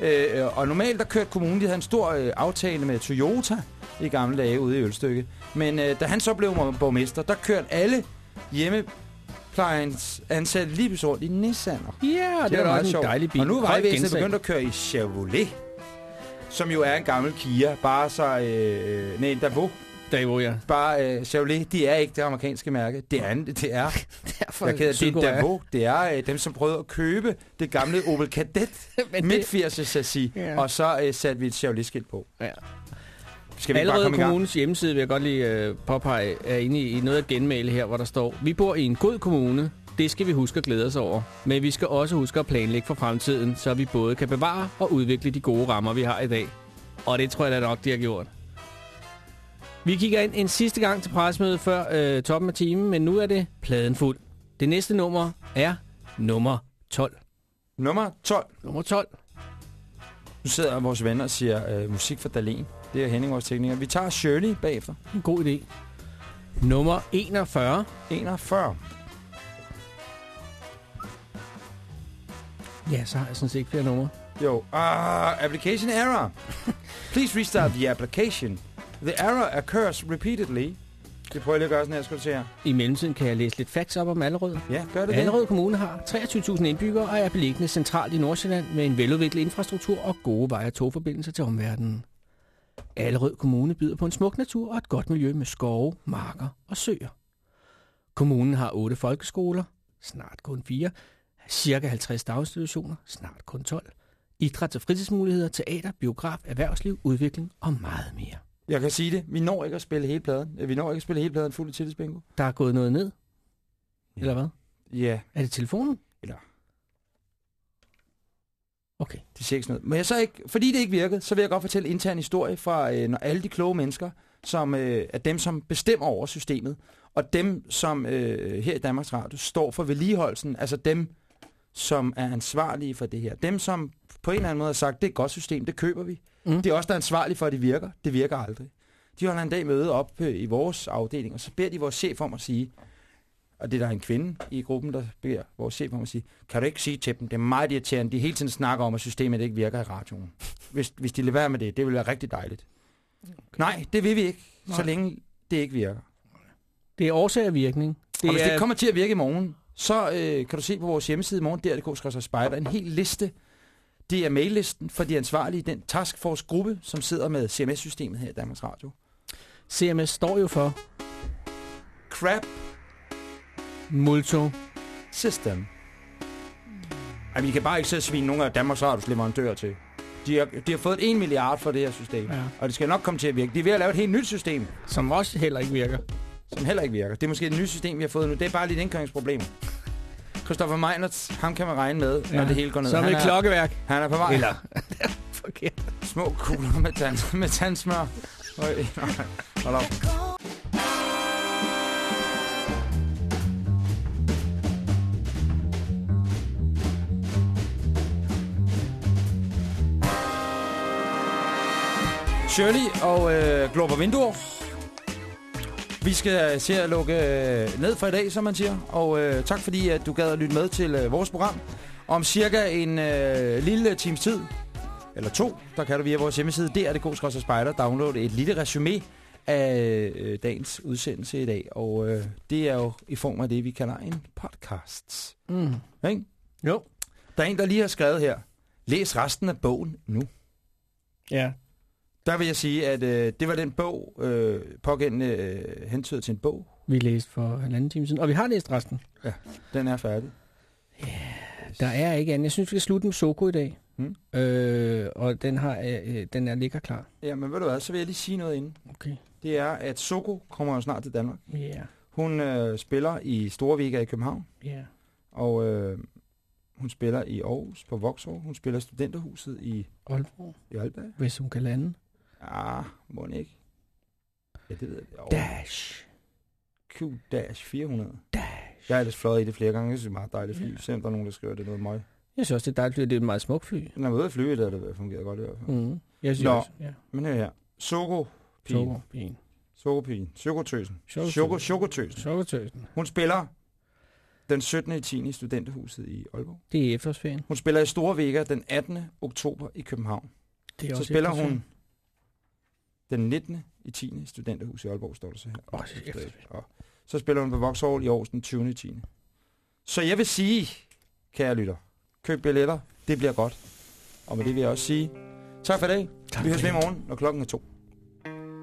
Øh, og normalt der kørte kommunen, de havde en stor øh, aftale med Toyota i gamle dage ude i Ølstykke. Men øh, da han så blev borgmester, der kørte alle hjemmeplejens ansatte lige rundt i Nissaner. Ja, og det, er da også en dejlig bil. Og nu er vejvæsenet begyndt at køre i Chevrolet, som jo er en gammel Kia. Bare så... Øh, nej, en Davos. Davo, ja. Bare øh, Chevrolet, de er ikke det amerikanske mærke. Det er, det er Derfor jeg er ked af, det er. Davos. Det er øh, dem, som prøvede at købe det gamle Opel Kadett midt det, 80 chassis, Ja. og så øh, satte vi et Chevrolet-skilt på. Ja. Skal vi bare Allerede gang? kommunens hjemmeside vil jeg godt lige øh, påpege, er inde i, i noget af genmale her, hvor der står, vi bor i en god kommune, det skal vi huske at glæde os over. Men vi skal også huske at planlægge for fremtiden, så vi både kan bevare og udvikle de gode rammer, vi har i dag. Og det tror jeg da nok, de har gjort. Vi kigger ind en sidste gang til pressemødet før øh, toppen af timen, men nu er det pladen fuld. Det næste nummer er nummer 12. Nummer 12. Nummer 12. Nu sidder vores venner og siger øh, musik for Dalen. Det er Henning, vores tekniker. Vi tager Shirley bagefter. En god idé. Nummer 41. 41. Ja, så har jeg sådan set ikke flere numre. Jo. Uh, application error. Please restart the application. The error occurs repeatedly. Det prøver jeg lige at gøre sådan her, skal du se her. I mellemtiden kan jeg læse lidt facts op om Allerød. Ja, gør det det. Allerød Kommune har 23.000 indbyggere og er beliggende centralt i Nordsjælland med en veludviklet infrastruktur og gode veje og togforbindelser til omverdenen. Allerød Kommune byder på en smuk natur og et godt miljø med skove, marker og søer. Kommunen har 8 folkeskoler, snart kun 4, cirka 50 daginstitutioner, snart kun 12, idræts- og fritidsmuligheder, teater, biograf, erhvervsliv, udvikling og meget mere. Jeg kan sige det. Vi når ikke at spille hele pladen. Vi når ikke at spille hele pladen fuld i tillidsbingo. Der er gået noget ned? Eller hvad? Ja, Er det telefonen? Eller- Okay. det siger ikke sådan noget. Men jeg så ikke, fordi det ikke virkede, så vil jeg godt fortælle intern historie fra øh, når alle de kloge mennesker, som øh, er dem, som bestemmer over systemet, og dem, som øh, her i Danmarks Radio står for vedligeholdelsen, altså dem, som er ansvarlige for det her. Dem, som på en eller anden måde har sagt, det er et godt system, det køber vi. Mm. Det er også der er ansvarlige for, at det virker. Det virker aldrig. De holder en dag møde op øh, i vores afdeling, og så beder de vores chef om at sige, og det er der en kvinde i gruppen, der beder vores chef om at sige, kan du ikke sige til dem, det er meget irriterende, de hele tiden snakker om, at systemet ikke virker i radioen. Hvis, hvis de lader være med det, det vil være rigtig dejligt. Okay. Nej, det vil vi ikke, Nej. så længe det ikke virker. Det er årsag og virkning. Det og hvis det ikke kommer til at virke i morgen, så øh, kan du se på vores hjemmeside i morgen, der.dk spejder, en hel liste. Det er maillisten for de ansvarlige i den taskforce-gruppe, som sidder med CMS-systemet her i Danmarks Radio. CMS står jo for Crap Multo. System. Ej, vi kan bare ikke sætte svine nogle af Danmarks Radios leverandører til. De har, de har fået 1 milliard for det her system, Ja. og det skal nok komme til at virke. De er ved at lave et helt nyt system, Som også heller ikke virker. som heller ikke virker. Det er måske et nyt system, vi har fået nu. Det er bare lidt indkøringsproblem. Christopher Meinert, ham kan man regne med, ja. når det hele går ned. Som han, et er, klokkeværk. han er på vej. Eller... Forkert. Små kugler med, tand, med tandsmør. Øj, nej. Hold op. Shirley og øh, Glober Vinduer. Vi skal se at lukke øh, ned for i dag, som man siger. Og øh, tak fordi, at du gad at lytte med til øh, vores program. Om cirka en øh, lille times tid, eller to, der kan du via vores hjemmeside, dr.dk spejder, downloade et lille resume af øh, dagens udsendelse i dag. Og øh, det er jo i form af det, vi kalder en podcast. Mm. Ikke? Jo. Der er en, der lige har skrevet her, læs resten af bogen nu. Ja. Der vil jeg sige, at øh, det var den bog, øh, pågældende øh, hentyder til en bog. Vi læste for halvanden time siden. Og vi har læst resten. Den er færdig. Der er ikke andet. Jeg synes, vi skal slutte med Soko i dag. Mm. Øh, og den, har, øh, øh, den er ligger klar. Ja, men ved du hvad, så vil jeg lige sige noget inden. Okay. Det er, at Soko kommer jo snart til Danmark. Ja. Yeah. Hun øh, spiller i Storvika i København, Ja. Yeah. og øh, hun spiller i Aarhus på Vauxhall. Hun spiller Studenterhuset i, Aalborg, i Aalborg. hvis hun kan lande. Ah, må ikke. Ja, det ved jeg. Oh, Dash. Q-400. Dash. Jeg har ellers fløjet i det flere gange. Jeg synes, det er meget dejligt fly. Ja. Selvom der er nogen, der skriver, det er noget møg. Jeg synes også, det er dejligt. Det er et meget smukt fly. Når var ude at flyve, der det fungerer godt i hvert fald. Mm. Jeg synes Nå. også, ja. Men hør her. Soko Soko. Pigen. Soko-pigen. Soko-tøsen. Soko- Soko- Soko-tøsen. Sokotøsen. Hun spiller den 17. i 10. i Studenterhuset i Aalborg. Det er efterårsferien. Hun spiller i Store Vega den 18. oktober i København. Det er Så også spiller efterårsferien. hun den 19. i 10. i Studenterhuset i Aalborg, står der så her. Efterårsferien. Og så spiller hun på Vauxhall i Aarhus den 20. i 10. Så jeg vil sige, kære lytter, køb billetter, det bliver godt. Og med det vil jeg også sige, tak for i dag. Tak Vi høres ved i morgen, når klokken er to.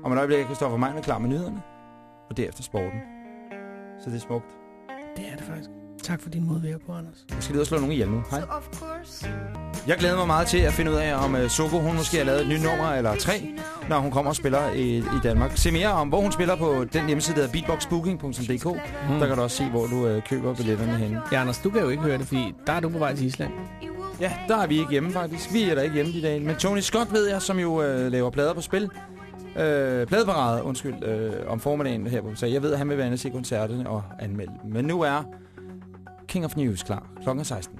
Om et øjeblik er Christoffer Meiner klar med nyhederne, og derefter sporten. Så det er smukt. Det er det faktisk. Tak for din være på, Anders. Jeg skal lige ud og slå nogen ihjel nu. Hej. of course. Jeg glæder mig meget til at finde ud af, om uh, Soko hun måske har lavet et nyt nummer eller tre, når hun kommer og spiller i, i Danmark. Se mere om, hvor hun spiller på den hjemmeside, der hedder beatboxbooking.dk. Mm. Der kan du også se, hvor du uh, køber billetterne henne. Ja, Anders, du kan jo ikke høre det, fordi der er du på vej til Island. Ja, der er vi ikke hjemme faktisk. Vi er der ikke hjemme i dag. Men Tony Scott ved jeg, som jo uh, laver plader på spil. Uh, pladeparade, undskyld, uh, om formiddagen her på. Så jeg ved, at han vil være inde og se koncerterne og anmelde dem. Men nu er King of News klar. Klokken er 16.